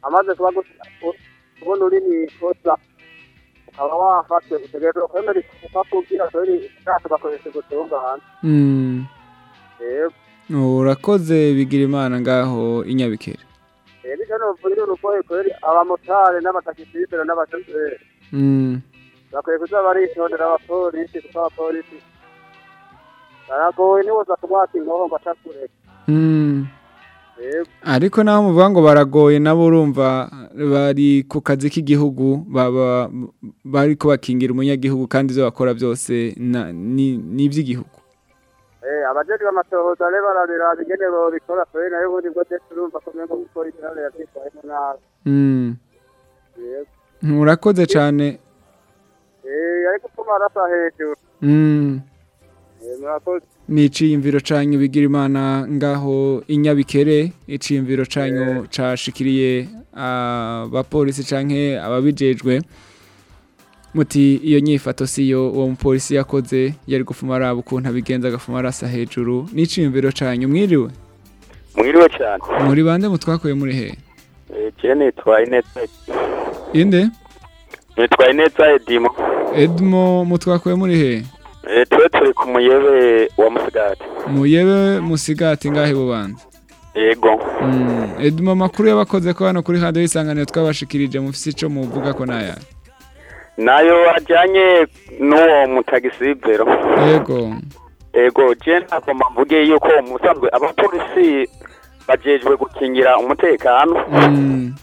amaze kuba kubona uri mw'ikosa ukaba wafatwe utegerezwa kwemera ikosa kugira tori ntacyo bakoresha gutungana mm. yego. Urakoze bigira imana ngaho inyabikere rero ivyo novuga urugoye kweri abamotari n'abatakisibero n'abashoferi Mm, bakwiye kuza baritondera abapolisi kuko abapolisi baragoye niwoza kumwaka inkoho ngo acakureka mm. ariko naho muvuga ngo baragoye nabo urumva bari ku kazi k'igihugu bari kubakingira umunyagihugu kandi ibyo bakora byose ni iby'igihugu. Eh, abajejwe amatohoza rero barabiraba ingene bobikora kweri na yo ubundi bwo ndetse urumva ko umengo umupolisi nawe yavyitwayemo nabi. Mm. yego urakoze cyane. Eh, ariko ko marasa hejuru Mm. Eh, murakoze. Ni iciyumviro canyu bigira imana ngaho inyabikere iciyumviro canyu cashikiriye abapolisi canke ababijejwe. Muti iyo nyifato siyo uwo mupolisi yakoze yari gufuma araba ukuntu abigenza agafuma arasa hejuru. N'iciyumviro canyu mwiriwe? Mwiriwe cyane. Muri bande mutwakuye muri he? Je nitwaye neza inde? Nitwaye neza edimo. Edmo mutwakuye muri he? Eh, tuwe turi ku muyebe wa musigati. Muyebe musigati ngahe bubanza yego. Mm, edmo amakuru y'abakoze ko hano kuri hadiyo y'isanganiro twabashikirije mufise ico muvuga ko naya na yo ajyanye n'uwo mutagisibero yego. Ego je nagomba mvuge yuko musanzwe abapolisi bajejwe gukingira umutekano. Mm,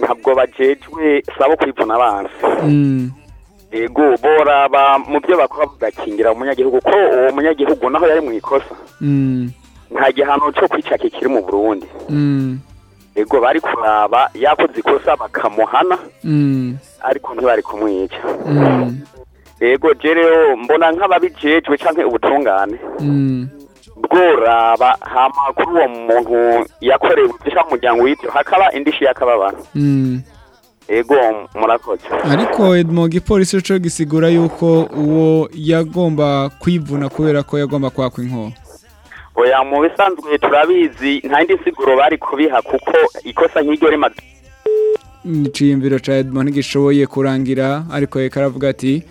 ntabwo bajejwe sabo kwivuna abansi. Mm, ego boraba mu byo bakora bagakingira umunyagihugu. Ko uwo munyagihugu naho yari mu ikosa. Mm, nta gihano cyo kwica kikiri mu burundi. Mm, ego bari kuraba yakoze ikosa bakamuhana. Ariko ntibari kumwica. Ego je rero mbona nk'ababijejwe canke ubutungane. Bworaba hama kuri uwo muntu yakorewe ivyo muryango w'ivyo hakaba indishi y'akababaro. Mm. ego murakoze. Ariko mu gipolisi cyo gisigura yuko uwo yagomba kwivuna kubera ko yagomba kwakwa inkoho. Oya mu bisanzwe turabizi nta yindi nsiguro bari kubiha kuko ikosa nk'iryo rimaze iciyumviro ca Edmond ntigishoboye kurangira ariko reka aravuga ati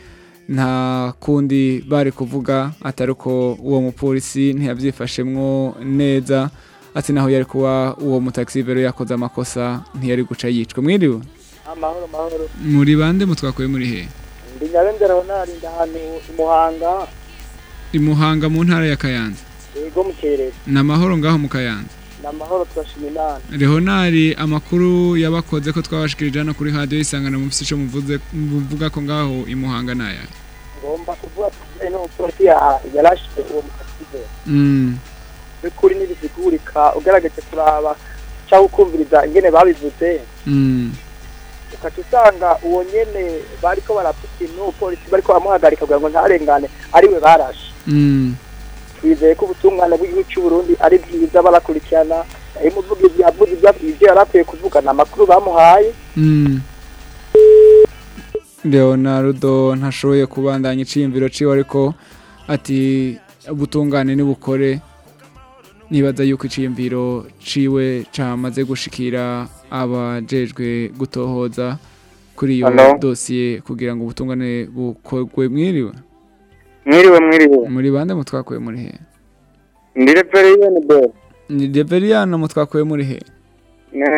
nta kundi bari kuvuga atari uko uwo mupolisi ntiyabyifashemwo neza ati naho yari kuba uwo mutaxivero yakoze amakosa ntiyari guca yicwa. Mwiriwe amahoro mahoro muri bande mutwakuye muri he? Ndi nyabendera honari ndi ahantu i muhanga. I muhanga mu ntara ya kayanza. Yego mu kirere ni amahoro ngaho mu kayanza. Ni amahoro turashima imana. Leonari amakuru yabakoze ko twabashikirije hano kuri radio isangano mu muvuze muvuga ko ngaho imuhanga naya ngomba kuvuga ko n'umupolisi yarashe uwo mukasive mm. By'ukuri ntibizigurika ugaragaje kuraba cyangwa ukumviriza ingene babivuze. Mm. Ukaca usanga uwo nyene bariko barapfa ikintu polisi bariko baramuhagarika kugira ngo ntarengane ari we barashe. Mm. Twizeye ko ubutungane bw'igihugu cy'u Burundi ari bwiza barakurikirana. Umuvugizi yavuze ibyo yari akwiye kuvugana amakuru bamuhaye. Mm Leonardo ntashoboye kubandanya iciyumviro ciwe ariko ati ubutungane nibukore. Nibaza yuko iciyumviro ciwe camaze gushikira abajejwe gutohoza kuri iyo dosiye kugira ngo ubutungane bukorwe mwiriwe. Mwiriwe mwiriwe. Muri bande mutwakuye muri he? Ndi reveriyeni be ni Deveriyano mutwakuye muri he?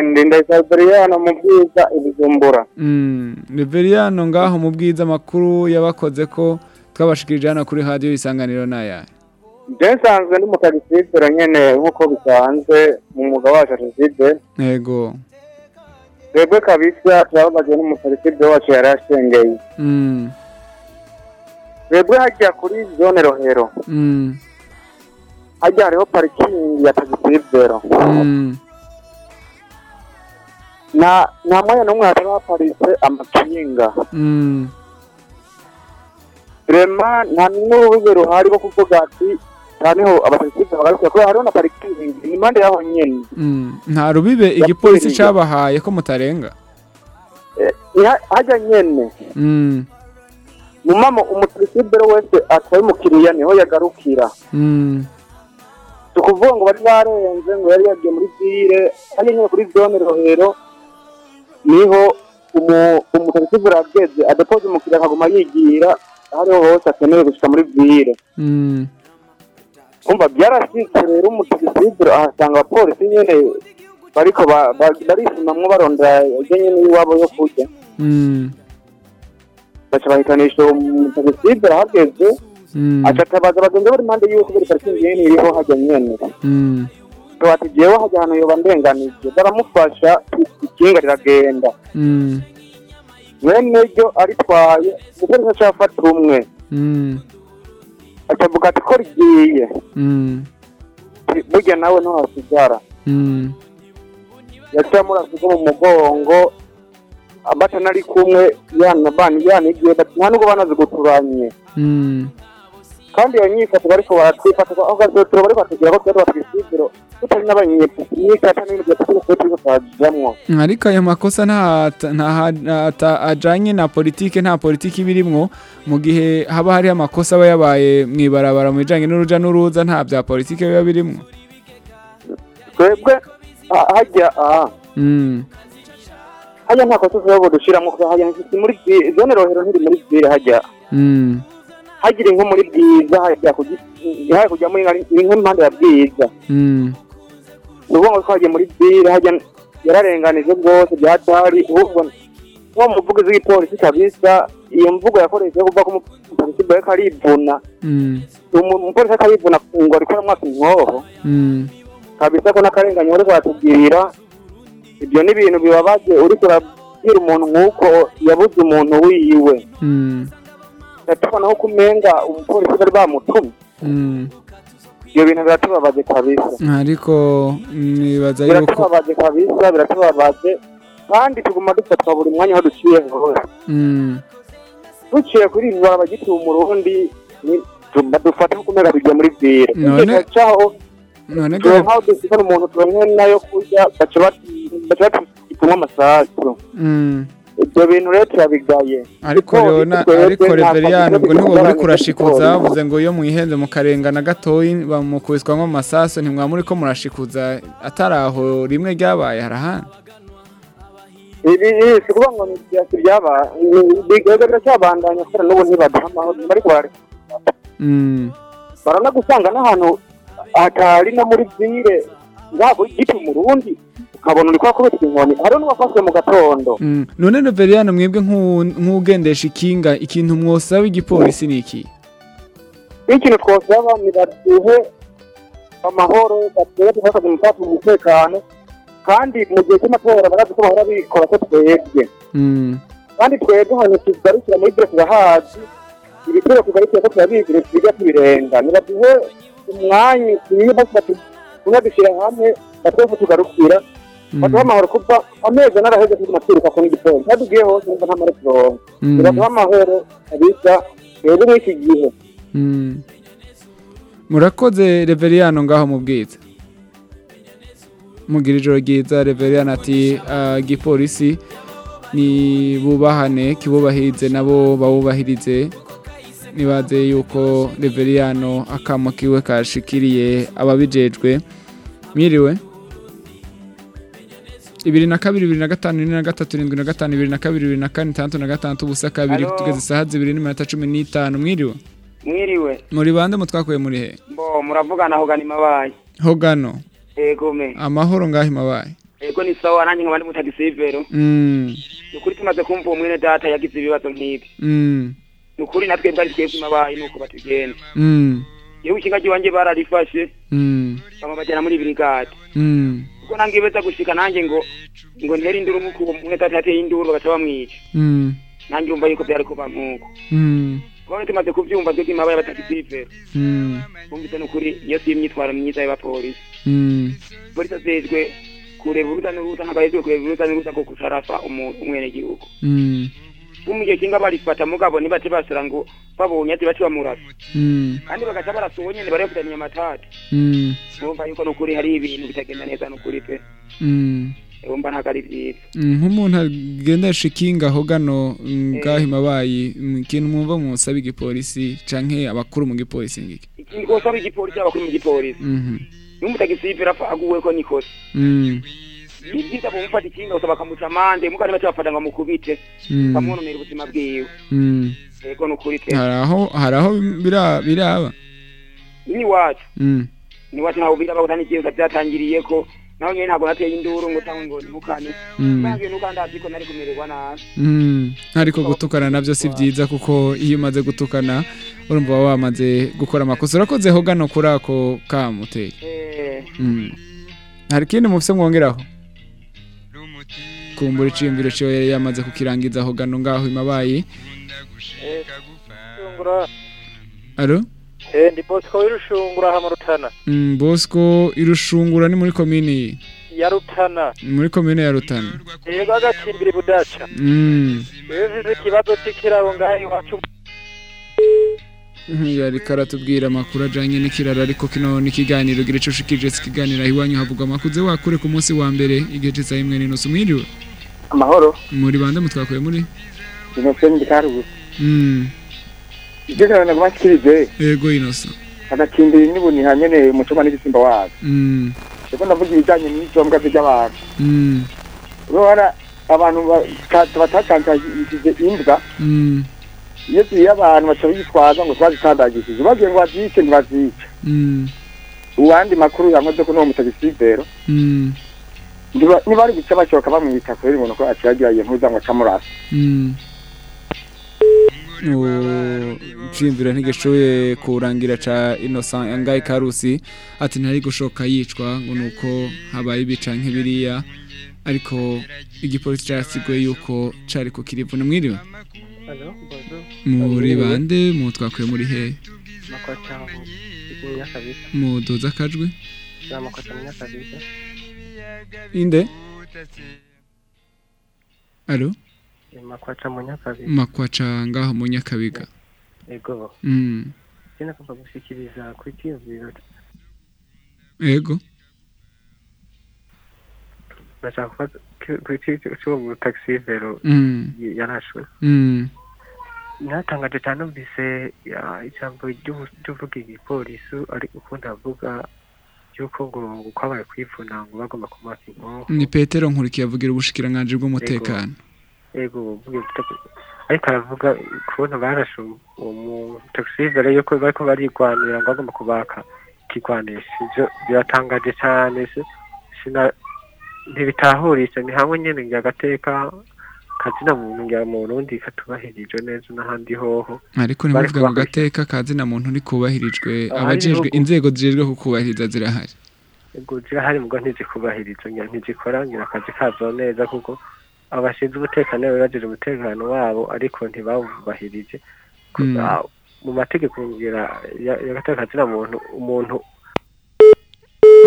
Ndi ndayisaberiyani mu bwiza ibijumbura Mm, Reveriyano ngaho mu bwiza amakuru yabakoze ko twabashikirije hano kuri radio isanganiro naya je nsanzwe ndi mu tagisifero nyene nk'uko bisanzwe mu mwuga wacu atiside yego. Twebwe kabisa turababajwe n'umutagiside wacu yari ashengeye. Mm, twebwe hajya kuri zone rohero. Mm, hajya hariho parikingi ya tagisifero mm, nta mwanya n'umwe hatari haparitse amakinga. Mm, rema nta n'urubuga ruhari rwo kuvuga ati nta ni ho abatagisifero bagarukira. Kubera hariho na parikingi ni impande yaho nyene mm. nta rubibe igipolisi cabahaye ko mutarenga? Iha- hajya nyene. Mm, mumama umutagisifero wese atwaye umukiriya ni ho yagarukira. Mm, si ukuvuga ngo bari barenze ngo yari yagiye muri vire hajya nyine kuri zone rohero ni ho umu- umutagisifero ageze adepoze umukiriya akaguma yigira aho ariho hose akenewe gushika muri vire mm, umva byarashyitse rero umutagisifero ahasanga abapolisi nyine bariko ba- ba- barisimamwo barondera ibyo nyine iwabo yo kurya. Mm, baca bahitanisha uwo mutagisifero ahageze mm, aca atabaza abagenzi bari impande yiwe kubera parikingi nyene iriho hajya nyene mm, ati jewe hajya ahantu yoba ndenganije baramufasha ikinga riragenda mwene ryo aritwaye umupolisi acafata umwe acavuga ati ko rigiye burya nawe ntuhasigara yaciye amurasiga mu mugongo batana ari kumwe yana bani yanigiye nta nubwo banazi guturanye. Mm. kandi iyo nyifato bariko baratwifata aho gasohotero bariko batubwira ko twari batwisiziro tutari n'abanyifata n'ibintu bya politiki turiko turajamwo ariko ayo makosa ajanye na politike nta politike ibirimwo mu gihe haba hariho amakosa aba yabaye mu ibarabara mu bijanye n'uruja n'uruza nta bya politike biba birimwo. Twebwe ha- hajya aha. Mm, hajya nta kosa yabo dushiramo mu hajya si muri zone rohero ntiri muri bwire hajya. Mm, hagire nko muri bwiza hajya hajya kujya muri inko mpande ya bwiza mm, ni ukuvuga ngo twagiye muri bwire hajya yararenganije rwose byatari ahubwo uwo muvugizi w'ipolisi kabisa iyo mvugo yakoresheje kuva ko umupolisi bariko karibuna Mm. umuntu umupolisi karibuna ngo ariko aramwaka inkoho Mm. kabisa ko n'akarengane uriko aratubwira ibyo ni ibintu bibabaje. Uriko urabwira umuntu nk'uko yabuze umuntu wiwe. Mm. ndatubonaho ko umenga umupolisi bari bamutumye. Mm. ibyo bintu biratubabaje kabisa. Ariko nibaza yuko biratubabaje kabisa biratubabaje. Kandi tuguma dufatwa buri mwanya aho duciye hose. Mm. duciye kuri ibi baraba gituye umurundi badufata nko kumera tugiye muri vire None- caho none turonka aho dusikana umuntu turonke na yo kurya baca batuma amasasu ibyo bintu rero turabigaye ariko ariko reveriyani ubwo ntiwoba uri tugaragaza kurashikuza bavuze ngo iyo mwihenze mukarengana gatoyi bamukubiswamo amasaso ntimwaba muri ko murashikuza atari aho rimwe ryabaye hari ahandi ibi si kuvuga ngo ni ibyatsi byabaye biracyabandanya kubera n'ubu ntibaduha amahoro bari kubareka Mm. baranagusanga n'ahantu hatari no muri vire ngabo giti umurundi ukabona uri kwakubita inkoni hariho n'uwafashwe mu gatondo. Mm. none reveriyani mwebwe nk'u- nk'ugendesha ikinga ikintu mwosaba igipolisi ni iki? Ikintu twosaba ni baduhe amahoro baduhe dufashe umusafi mu mutekano kandi mu gihe cy'amatora barazi ko bahora bikora ko twebwe. Mm. kandi twebwe ahantu tugarukira muri byo turahazi ibitero tugarukira ko turabizire tujya tubirenga. Nibaduhe umwanya bose batumwe dushyira hamwe batweho tugarukira baduhe amahoro kuva amezi naraheze tuguma twiruka ku n'igipolisi aho tugiye hose nta mara turonka Mm. nibaduhe amahoro kabisa twebwe muri iki gihe. Mm. murakoze reveriyani ngaho mu bwiza mugira ijoro ryiza reveriyani ati "Ah, igipolisi ni bubahane kibubahirize nabo bawubahirize. Nibaze yuko reveriyano akamo kiwe kashikiriye ababijejwe. Mwiriwe? Ibiri na kabiri bibiri na gatanu ine na gatatu irindwi na gatanu ibiri na kabiri bibiri na kane itandatu na gatandatu ubusa kabiri tugeze isaha zibiri n'iminota cumi n'itanu. Mwiriwe? Mwiriwe. Muri bande mutwakuye muri he? Mbo muravugana aho gani mabaye hogano. Ego me. Amahoro ngaho imabaye ego ni sawa nanjye nkaba ndi mutagisivero Mm, ni ukuri tumaze kumva uwo mwene data yagize ibibazo nk'ibi. Mm, ni ukuri natwe bwari twebwe mabaye nuko batugenda. Mm, yewe ikinga ry'iwanjye bararifashe. Mm, bamubajyana muri brigade. Mm, ubwo nange beza gushika nanjye ngo ngo ntere induru nk'uko uwo mwene data yateye induru bagaca bamwica nanjye umva yuko byari kuba nk'uko. Kuba tumaze kubyumva twebwe mabaye batagisivero mm, bumvise ni ukuri iyo si imyitwaro myiza y'abapolisi. Polisi azejwe kureba uruza n'uruza ntabwo azejwe kureba uruza n'uruza ko gusarafa umu- umwenegihugu. Mm, bo mu gihe kinga barifata mugabo ntibate basura ngo babonye ati bace bamurasa mm, kandi bagaca nyene bari bafitaniye amatati. Mm, bumva yuko nukuri hari ibintu bitagenda neza nukuri pe. Mm. bumva ntabwo ari byiza. Mm, nk'umuntu agendesha ikinga hogano ngaho imabayi mm, ikintu mwumva musaba igipolisi canke abakuru mu gipolisi ngiki? Ikintu kosaba igipolisi abakuru mu gipolisi. Mhm, n'umutagisivira apfa aguweko nikosa mm, ni byiza bumufata ikinga gusa bakamuca amande mugabo nibaca bafata ngo amukubite Mm. bakamwononera ubuzima bwiwe. Mm. yego nukuri pe hari aho biraba? N'iwacu. Mm, niwacu ntabwo biraba gusa n'ikiza byatangiriye ko naho nyine ntabwo nateye induru ngo cyangwa ngo ntukane Mm. ntabwo nukandazi ko nari kumererwa nabi. Ariko gutukana navyo si vyiza kuko iyo umaze gutukana urumva waba wamaze gukora amakosa. Urakoze hogano kuri ako kamuteye. Eh, hari ikindi mufise mwongeraho? Kumbura iciyumviro ciwe yari yamaze kukirangiza hogano ngaho imabayi alo? Eh ndi Bosco w'irushungura ha mu Rutana Mm, bosco irushungura ni muri komini? Ya Rutana. Muri komine ya rutana. Yego agacimbiri budaca. Mm. bivuze ikibazo c'ikiraro ngaho iwacu. Yari karatubwira amakuru ajanye n'ikiraro ariko kino ni ikiganiro gira si ikiganiro aho iwanyu havugwa amakuze wakure ku munsi wa mbere igihe c'isaha imwe n'inusu mwiriwe? Amahoro. Muri bande mutwakuye muri? Innocent ndikarubu Mm, ibyo kintu nagumashikirije yego inosa agacimbiri n'ibuniha nyene umucoma n'igisimba wabo Mm, reko ndavuga ibijanye n'izombwa z'abantu mm, urabona abantu batatanzagishije imbwa. Iyo ziye abantu baca bitwaza ngo twazitandagishije bagiye ngo bazice ntibazica uwandi makuru yankoze ko n'uwo mm, ntibari guca bashoka bamwita kubera umuntu ko akiragira iyo mpuza ngo acamurasa mm. uciyumvira ntigishoboye kurangira ca Innocent Angaye Karusi ati ntari gushoka yicwa ngo nuko habaye ibica nk'ibiriya ariko igipolisi cyasiguye yuko cari ku kirivuna mwiriwe Halo, bonjour. muri bande mu twakuye muri he Makocha Munyakabiga. muduza akajwi. Inde alo Makocha Munyakabiga. makwaca ngaho mu nyakabiga Ego. Sina kuva gushikiriza ku cyiyumviro. ego Nashaka kubaza ku mu taxi vero Mm. yarashwe. Mm, Natangaje cyane numvise ijambo ry'uvuga igipolisi ari uko ndavuga yuko ngo ngo kwabaye kwivuna ngo bagomba kumaka inkoho. ni petero nkurikiye avugira ubushikiranganje bw'umutekano Ego uvuga igitego ariko aravuga kubona barashe uwo mu taxivere yuko bariko barigwanira ngo bagomba kubaka ikigwanisho ivyo biratangaje sina ntibitahuritse ni hamwe nyene ngira agateka kazina muntu ngira mu Burundi katubahirijwe neza n'ahandi hoho. Ariko ntimuvuga ngo gateka kazina muntu ntikubahirijwe abajejwe inzego zijejwe kukubahiriza zirahari. Zirahari mugo ntizikubahirizwa ngira ntizikora ngira akazi kazo neza kuko abashinzwe umutekano bari bajeje umutekano wabo ariko ntibawubahirije. Mm. Ah, mu mategeko ngira ya- y'agateka kazina muntu umuntu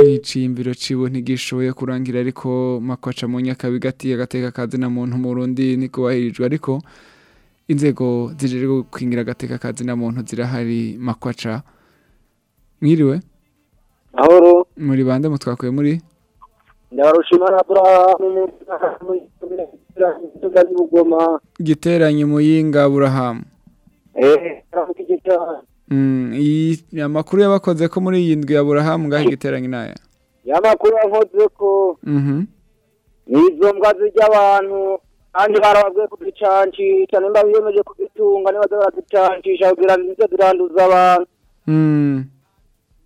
n'icimbiro ciwe ntigishoboye kurangira ariko makwaca mu nyakabiga ati agateka kazina muntu mu Burundi nikubahirijwe ariko inzego zijejwe gukingira agateka kazina muntu zirahari makwaca mwiriwe Ahoro muri bande mutwakuye muri tugani bugoma giteranye muyinga Abraham eh Mm, iyi amakuru yabakoze ko muri iyi ndwi ya Abraham ngaho igiteranye naya. Yamakuru yankoze ko Mhm. nizo mbwa zirya abantu kandi barababwiye kuzicancisha nimba biyemeje kuzitunga niba barazicancisha kugira ngo zize ziranduza abantu. Mm,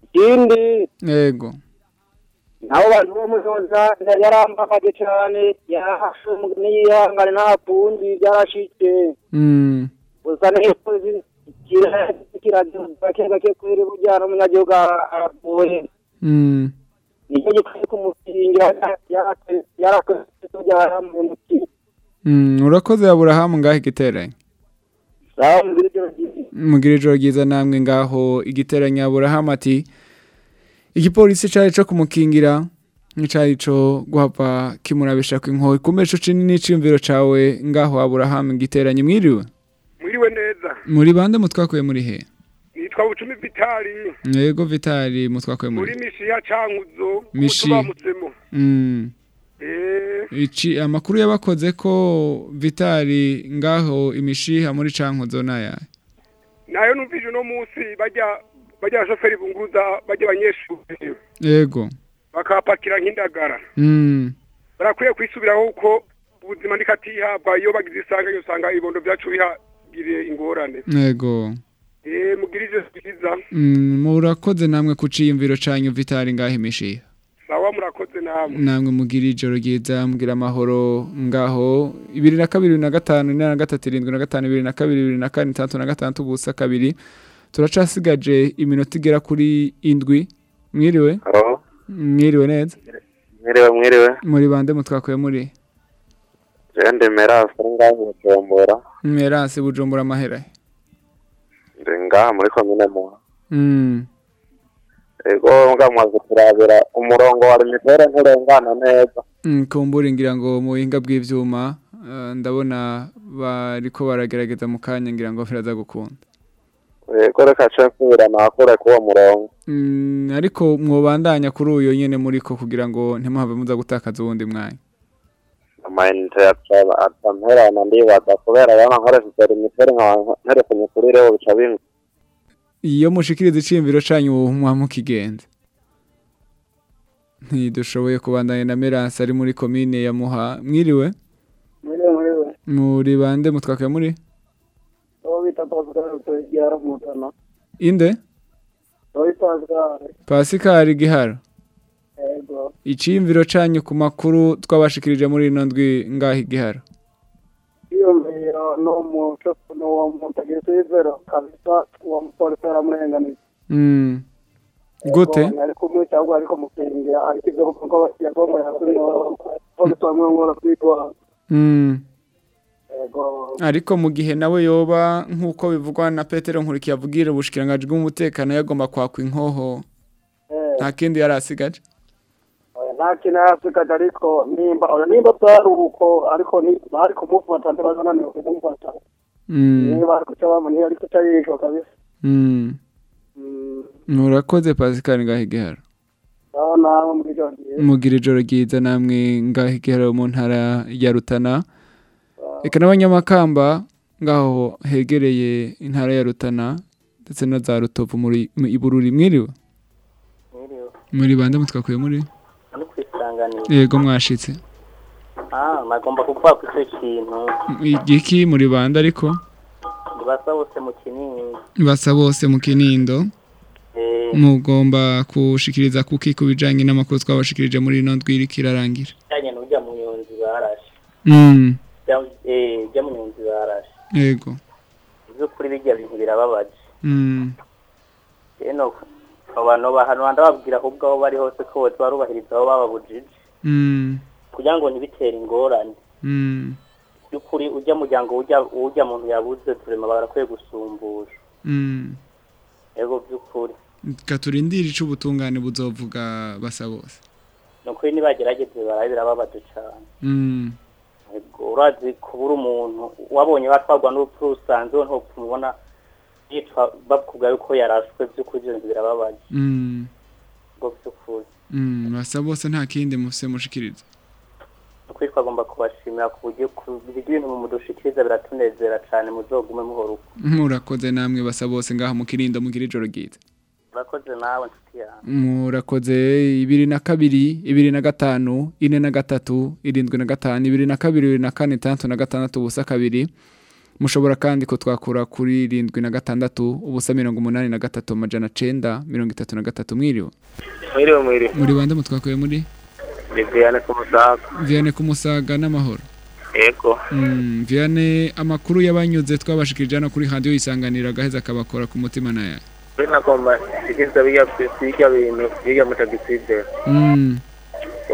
ikindi yego. nabo bantu bo muzoza yarambakaje cyane yarahashe n'iyihangane nta kundi byarashitse Mm, gusa n'ifu kiragira gake gake kweri burya n'umunyagihugu aragoye mm, ni cyo gikwiye kumukingira yarakoze tujya mu ntoki urakoze Abraham ngaho igiteranye sawa mbere ijoro ryiza mugira ijoro ryiza namwe ngaho igiteranye Abraham ati igipolisi cari co kumukingira n'icari co guhava kimurabisha kw'inkoho kumesha uci n'iciyumviro cawe ngaho Abraham igiteranye mwiriwe mwiriwe neza muri bande mutwakuye muri he? Nitwa bucumi vitali. Yego Vitali mutwakuye muri muri mishiya cankuzo Mishi. mutubamutsemo Mm. eh. Ici amakuru yabakoze ko Vitali ngaho imishiha muri cankuzo naya na yo numvise uno munsi bajya bajya abashoferi bunguruza bajya abanyeshuri. Yego. Bakapakira nk'indagara. Mm. barakwiye kwisubiraho kuko ubuzima ndikatihabwa iyo bagize isanganya usanga ibibondo byacu bihagiriye ingorane. Yego eh mugire ivyo byiza Mm, murakoze namwe kuciyumviro canyu Vitali ngaho imishiha sawa murakoze namwe. Namwe mugira ijoro ryiza mugira amahoro ngaho. Ibiri na kabiri bibiri na gatanu ine na gatatu irindwi na gatanu ibiri na kabiri bibiri na kane itandatu na gatandatu ubusa kabiri. Turacasigaje iminota igera kuri indwi. Mwiriwe? Mwiriwe neza? Mwiriwe mwiriwe. muri bande mutwakuye muri? Je ndemera afari ngaho Bujumbura. mwerasi bujumbura amahera Ndi ngaha muri komine Muha. Mm, Ego nga mwaze kurabira umurongo wa limitere nturengana neza. mm, kumbura ngira ngo mu buhinga bw'ivyuma eh, ndabona bariko baragerageza mu kanya ngira ngo biraza gukunda Ego reka ce nsubira nakure k'uwo murongo. Mm, ariko mwobandanya kuri uyo nyene muriko kugira ngo ntimuhave muza gutakaza uwundi mwanya Amayinite yacaba atamperana ndibaza kubera yana nkoresheje limitere nkaba nterekenye kuri rero bica bimwe. iyo mushikiriza iciyumviro canyu muha mukigenza ntidushoboye kubandanya na Merance ari muri komine ya Muha mwiriwe muri bande mutwakaye muri inde Pascal Giharo yego. Iciyumviro canyu ku makuru twabashikirije muri ino ndwi ngaho igiharo kwiyumvira rero no mu no mu tagisivero kabisa uwo mupolisi yaramurenganiye Mm. Gute? ari kumwe cyangwa ariko mukingira ariko ibyo kuko yagomba yasubira polisi bamwe ngora kwitwa Mm. yego. Ariko mu gihe nawe yoba nk'uko bivugwa na Petero Nkurikiye avugira ubushikiranganje bw'umutekano yagomba kwakwa inkoho. Eh. Nta kindi yari asigaje kintu yasigaje ariko nimba oya nimba byari uko ariko ni bari kumufata ntibazananiwe kumufata Mm. niba ari kuca bamuniye ariko kuca yishwa kabisa. Mm. Murakoze Pascal Ngahigera mugira ijoro ryiza. Namwe ngahigera mu ntara ya Rutana. Eka n'abanyamakamba ngaho hegereye intara ya Rutana ndetse na za Rutovu muri mu Ibururi mwiriwe? Muri bande mutwakuye muri? No kwisanganira yego mwashitse. Ah nagomba kuvuga ku icyo kintu igiki muri bande ariko? Ntibasa bose mu kinini basa bose mu kinindo. Eh. Mugomba kushikiriza kuki ku bijanye n'amakuru twabashikirije muri ino ndwi iriko irarangira cyane n'ujya mu nyonzi barashe. Mm, Jya- eh mu nyonzi barashe. Yego. By'ukuri bijya bintu birababaje Mm, rero abantu bahano ndababwira ahubwo aho bari hose ko bose barubahiriza aho bababujije. Mm, kugira ngo ntibitere ingorane. Mm, by'ukuri ujya muryango ujya muntu yabuze turema barakwiye gusumbura mm. yego by'ukuri. Katurindira ico ubutungane buzovuga basa bose. Ni ukuri nibagerageze barabe birababaje cyane urazi kubura umuntu wabonye batwarwa n'urupfu rusanzwe ntupfa umubona yitwa bavuga yuko yarashwe by'ukuri birababaje mm, ubwo by'ukuri. Mm. basa bose nta kindi mufise mushikiriza. Ni ukuri twagomba kubashimira ku buryo ibintu mudushikiriza biratunezera cyane muzogume muhora uko. Murakoze namwe basa bose ngaha mu kirindo mugira ijoro ryiza urakoze nawe nshuti yawe murakoze ibiri na kabiri ibiri na gatanu ine na gatatu irindwi na gatanu ibiri na kabiri ibiri na kane itandatu na gatandatu ubusa kabiri. Mushobora kandi ko twakura kuri irindwi na gatandatu ubusa mirongo umunani na gatatu amajana cenda mirongo itatu na gatatu. Mwiriwe? Mwiriwe mwiriwe. Muri bande mutwakuye muri? Ni Vianney ku musaga viane ku musaga n'amahoro. Yego. Mm, viane amakuru y'abanyuze twabashikirije hano kuri radiyo yisanganira agaheza akabakora ku mutima naya kuri nagomba ikiza bijya bintu bijya mu tagiside Mm,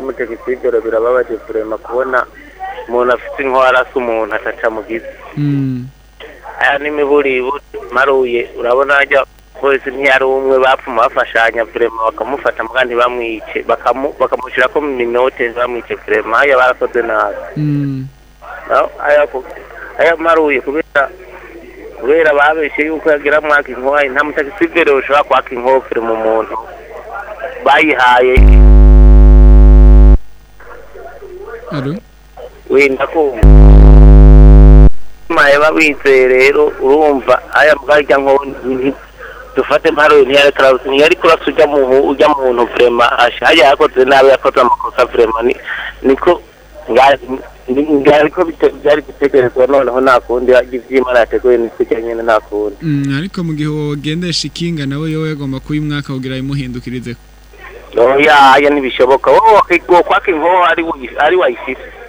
mu tagiside birababaje kurema kubona umuntu afite inkwara asa umuntu ataca mu giti aya n'imiburiburi maruye urabona ajya polisi ntiyari umwe bapfuma bafashanya vrema bakamufata muga ntibamwice bakamu- bakamushyirako mu minote ntibamwice vrema haya barakoze nabi. Mm, aya maruye kubera kubera babeshe yuko yagira mwaka inkwaya nta mutagisivere ushobora kwaka inkofero mu muntu bayihaye. Wenda kumva maye babizeye rero urumva aya bwarya nko nti- dufate mparuye ntiyari karabuze ntiyari kurasa ujya mu ujya muntu vrema. Asha hajya yakoze nabi yakoze amakosa vrema. Ni niko ariko byari gutegerezwa noneho nta kundi ivy'imana yateguye nitujya nyene nta kundi. Mm, ariko mu gihe wogendesha ikinga nawe yowe yagomba kuba umwaka kugira imuhindukirize. Oya aya ntibishoboka wowe wakigwa kwaka inkoho ari wayi- ari wayifise size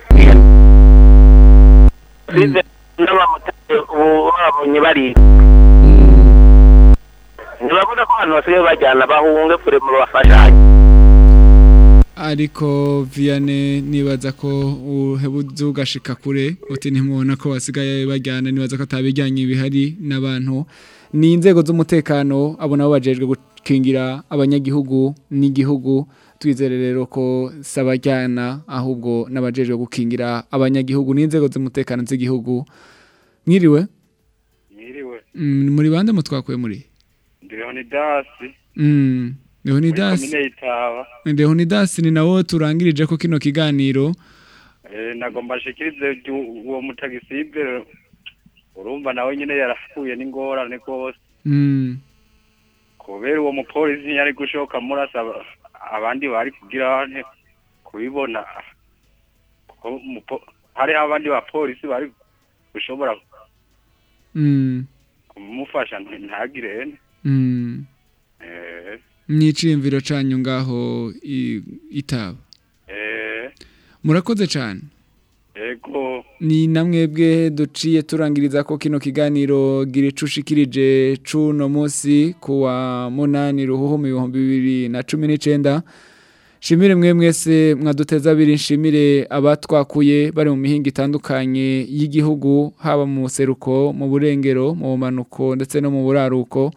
n'abamotari ubu babonye bari ntibabona ko abantu basigaye bajyana bahunge kure mu bafashanye ariko viane nibaza ko uhebuze ugashika kure uti ntimubona ko basigaye bajyana nibaza ko atabijyanye bihari n'abantu. Ni inzego z'umutekano abo nabo bajejwe gukingira abanyagihugu n'igihugu. Twizere rero ko si abajyana ahubwo n'abajejwe gukingira abanyagihugu n'inzego z'umutekano z'igihugu. Mwiriwe? Mwiriwe. Mm, muri bande mutwakuye muri? Ndi Leonidasi. Mm, Leonidas? Komine Itaba. Leonidas ni nawo turangirije ko kino kiganiro. Eh, nagomba shikirize ju- uwo mutagisibere urumva nawe nyine yarapfuye n'ingorane rwose. Mm, kubera uwo mupolisi yari gushoka murasa aba- abandi bari kugira kubibona. Hariho abandi bapolisi bari gushobora mm, kumufasha ntagire mm. eh. N'iciyumviro canyu ngaho itaba. Eh. Murakoze cane. Ego. ni namwebwe duciye turangiriza ko kino kiganiro gira icushikirije cuno munsi kuwa munani ruhuhuma ibihumbi bibiri na cumi n'icenda shimire mwe mwese mwaduteza abiri nshimire abatwakuye bari mu mihinga itandukanye y'igihugu haba mu seruko mu burengero mu bumanuko ndetse no mu buraruko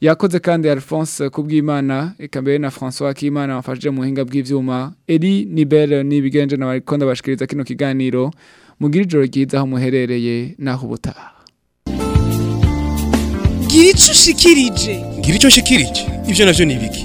yakoze kandi Alphonse kubw'Imana eka mbere na François Kimana wafashije mu buhinga bw'ivyuma. Eri Nibel nibigenje na barikonda bashikiriza kino kiganiro. Mugira ijoro ryiza aho muherereye naho ubutaha. Ushikirije. Ngira icyo nshikirije ibyo navyo ni ibiki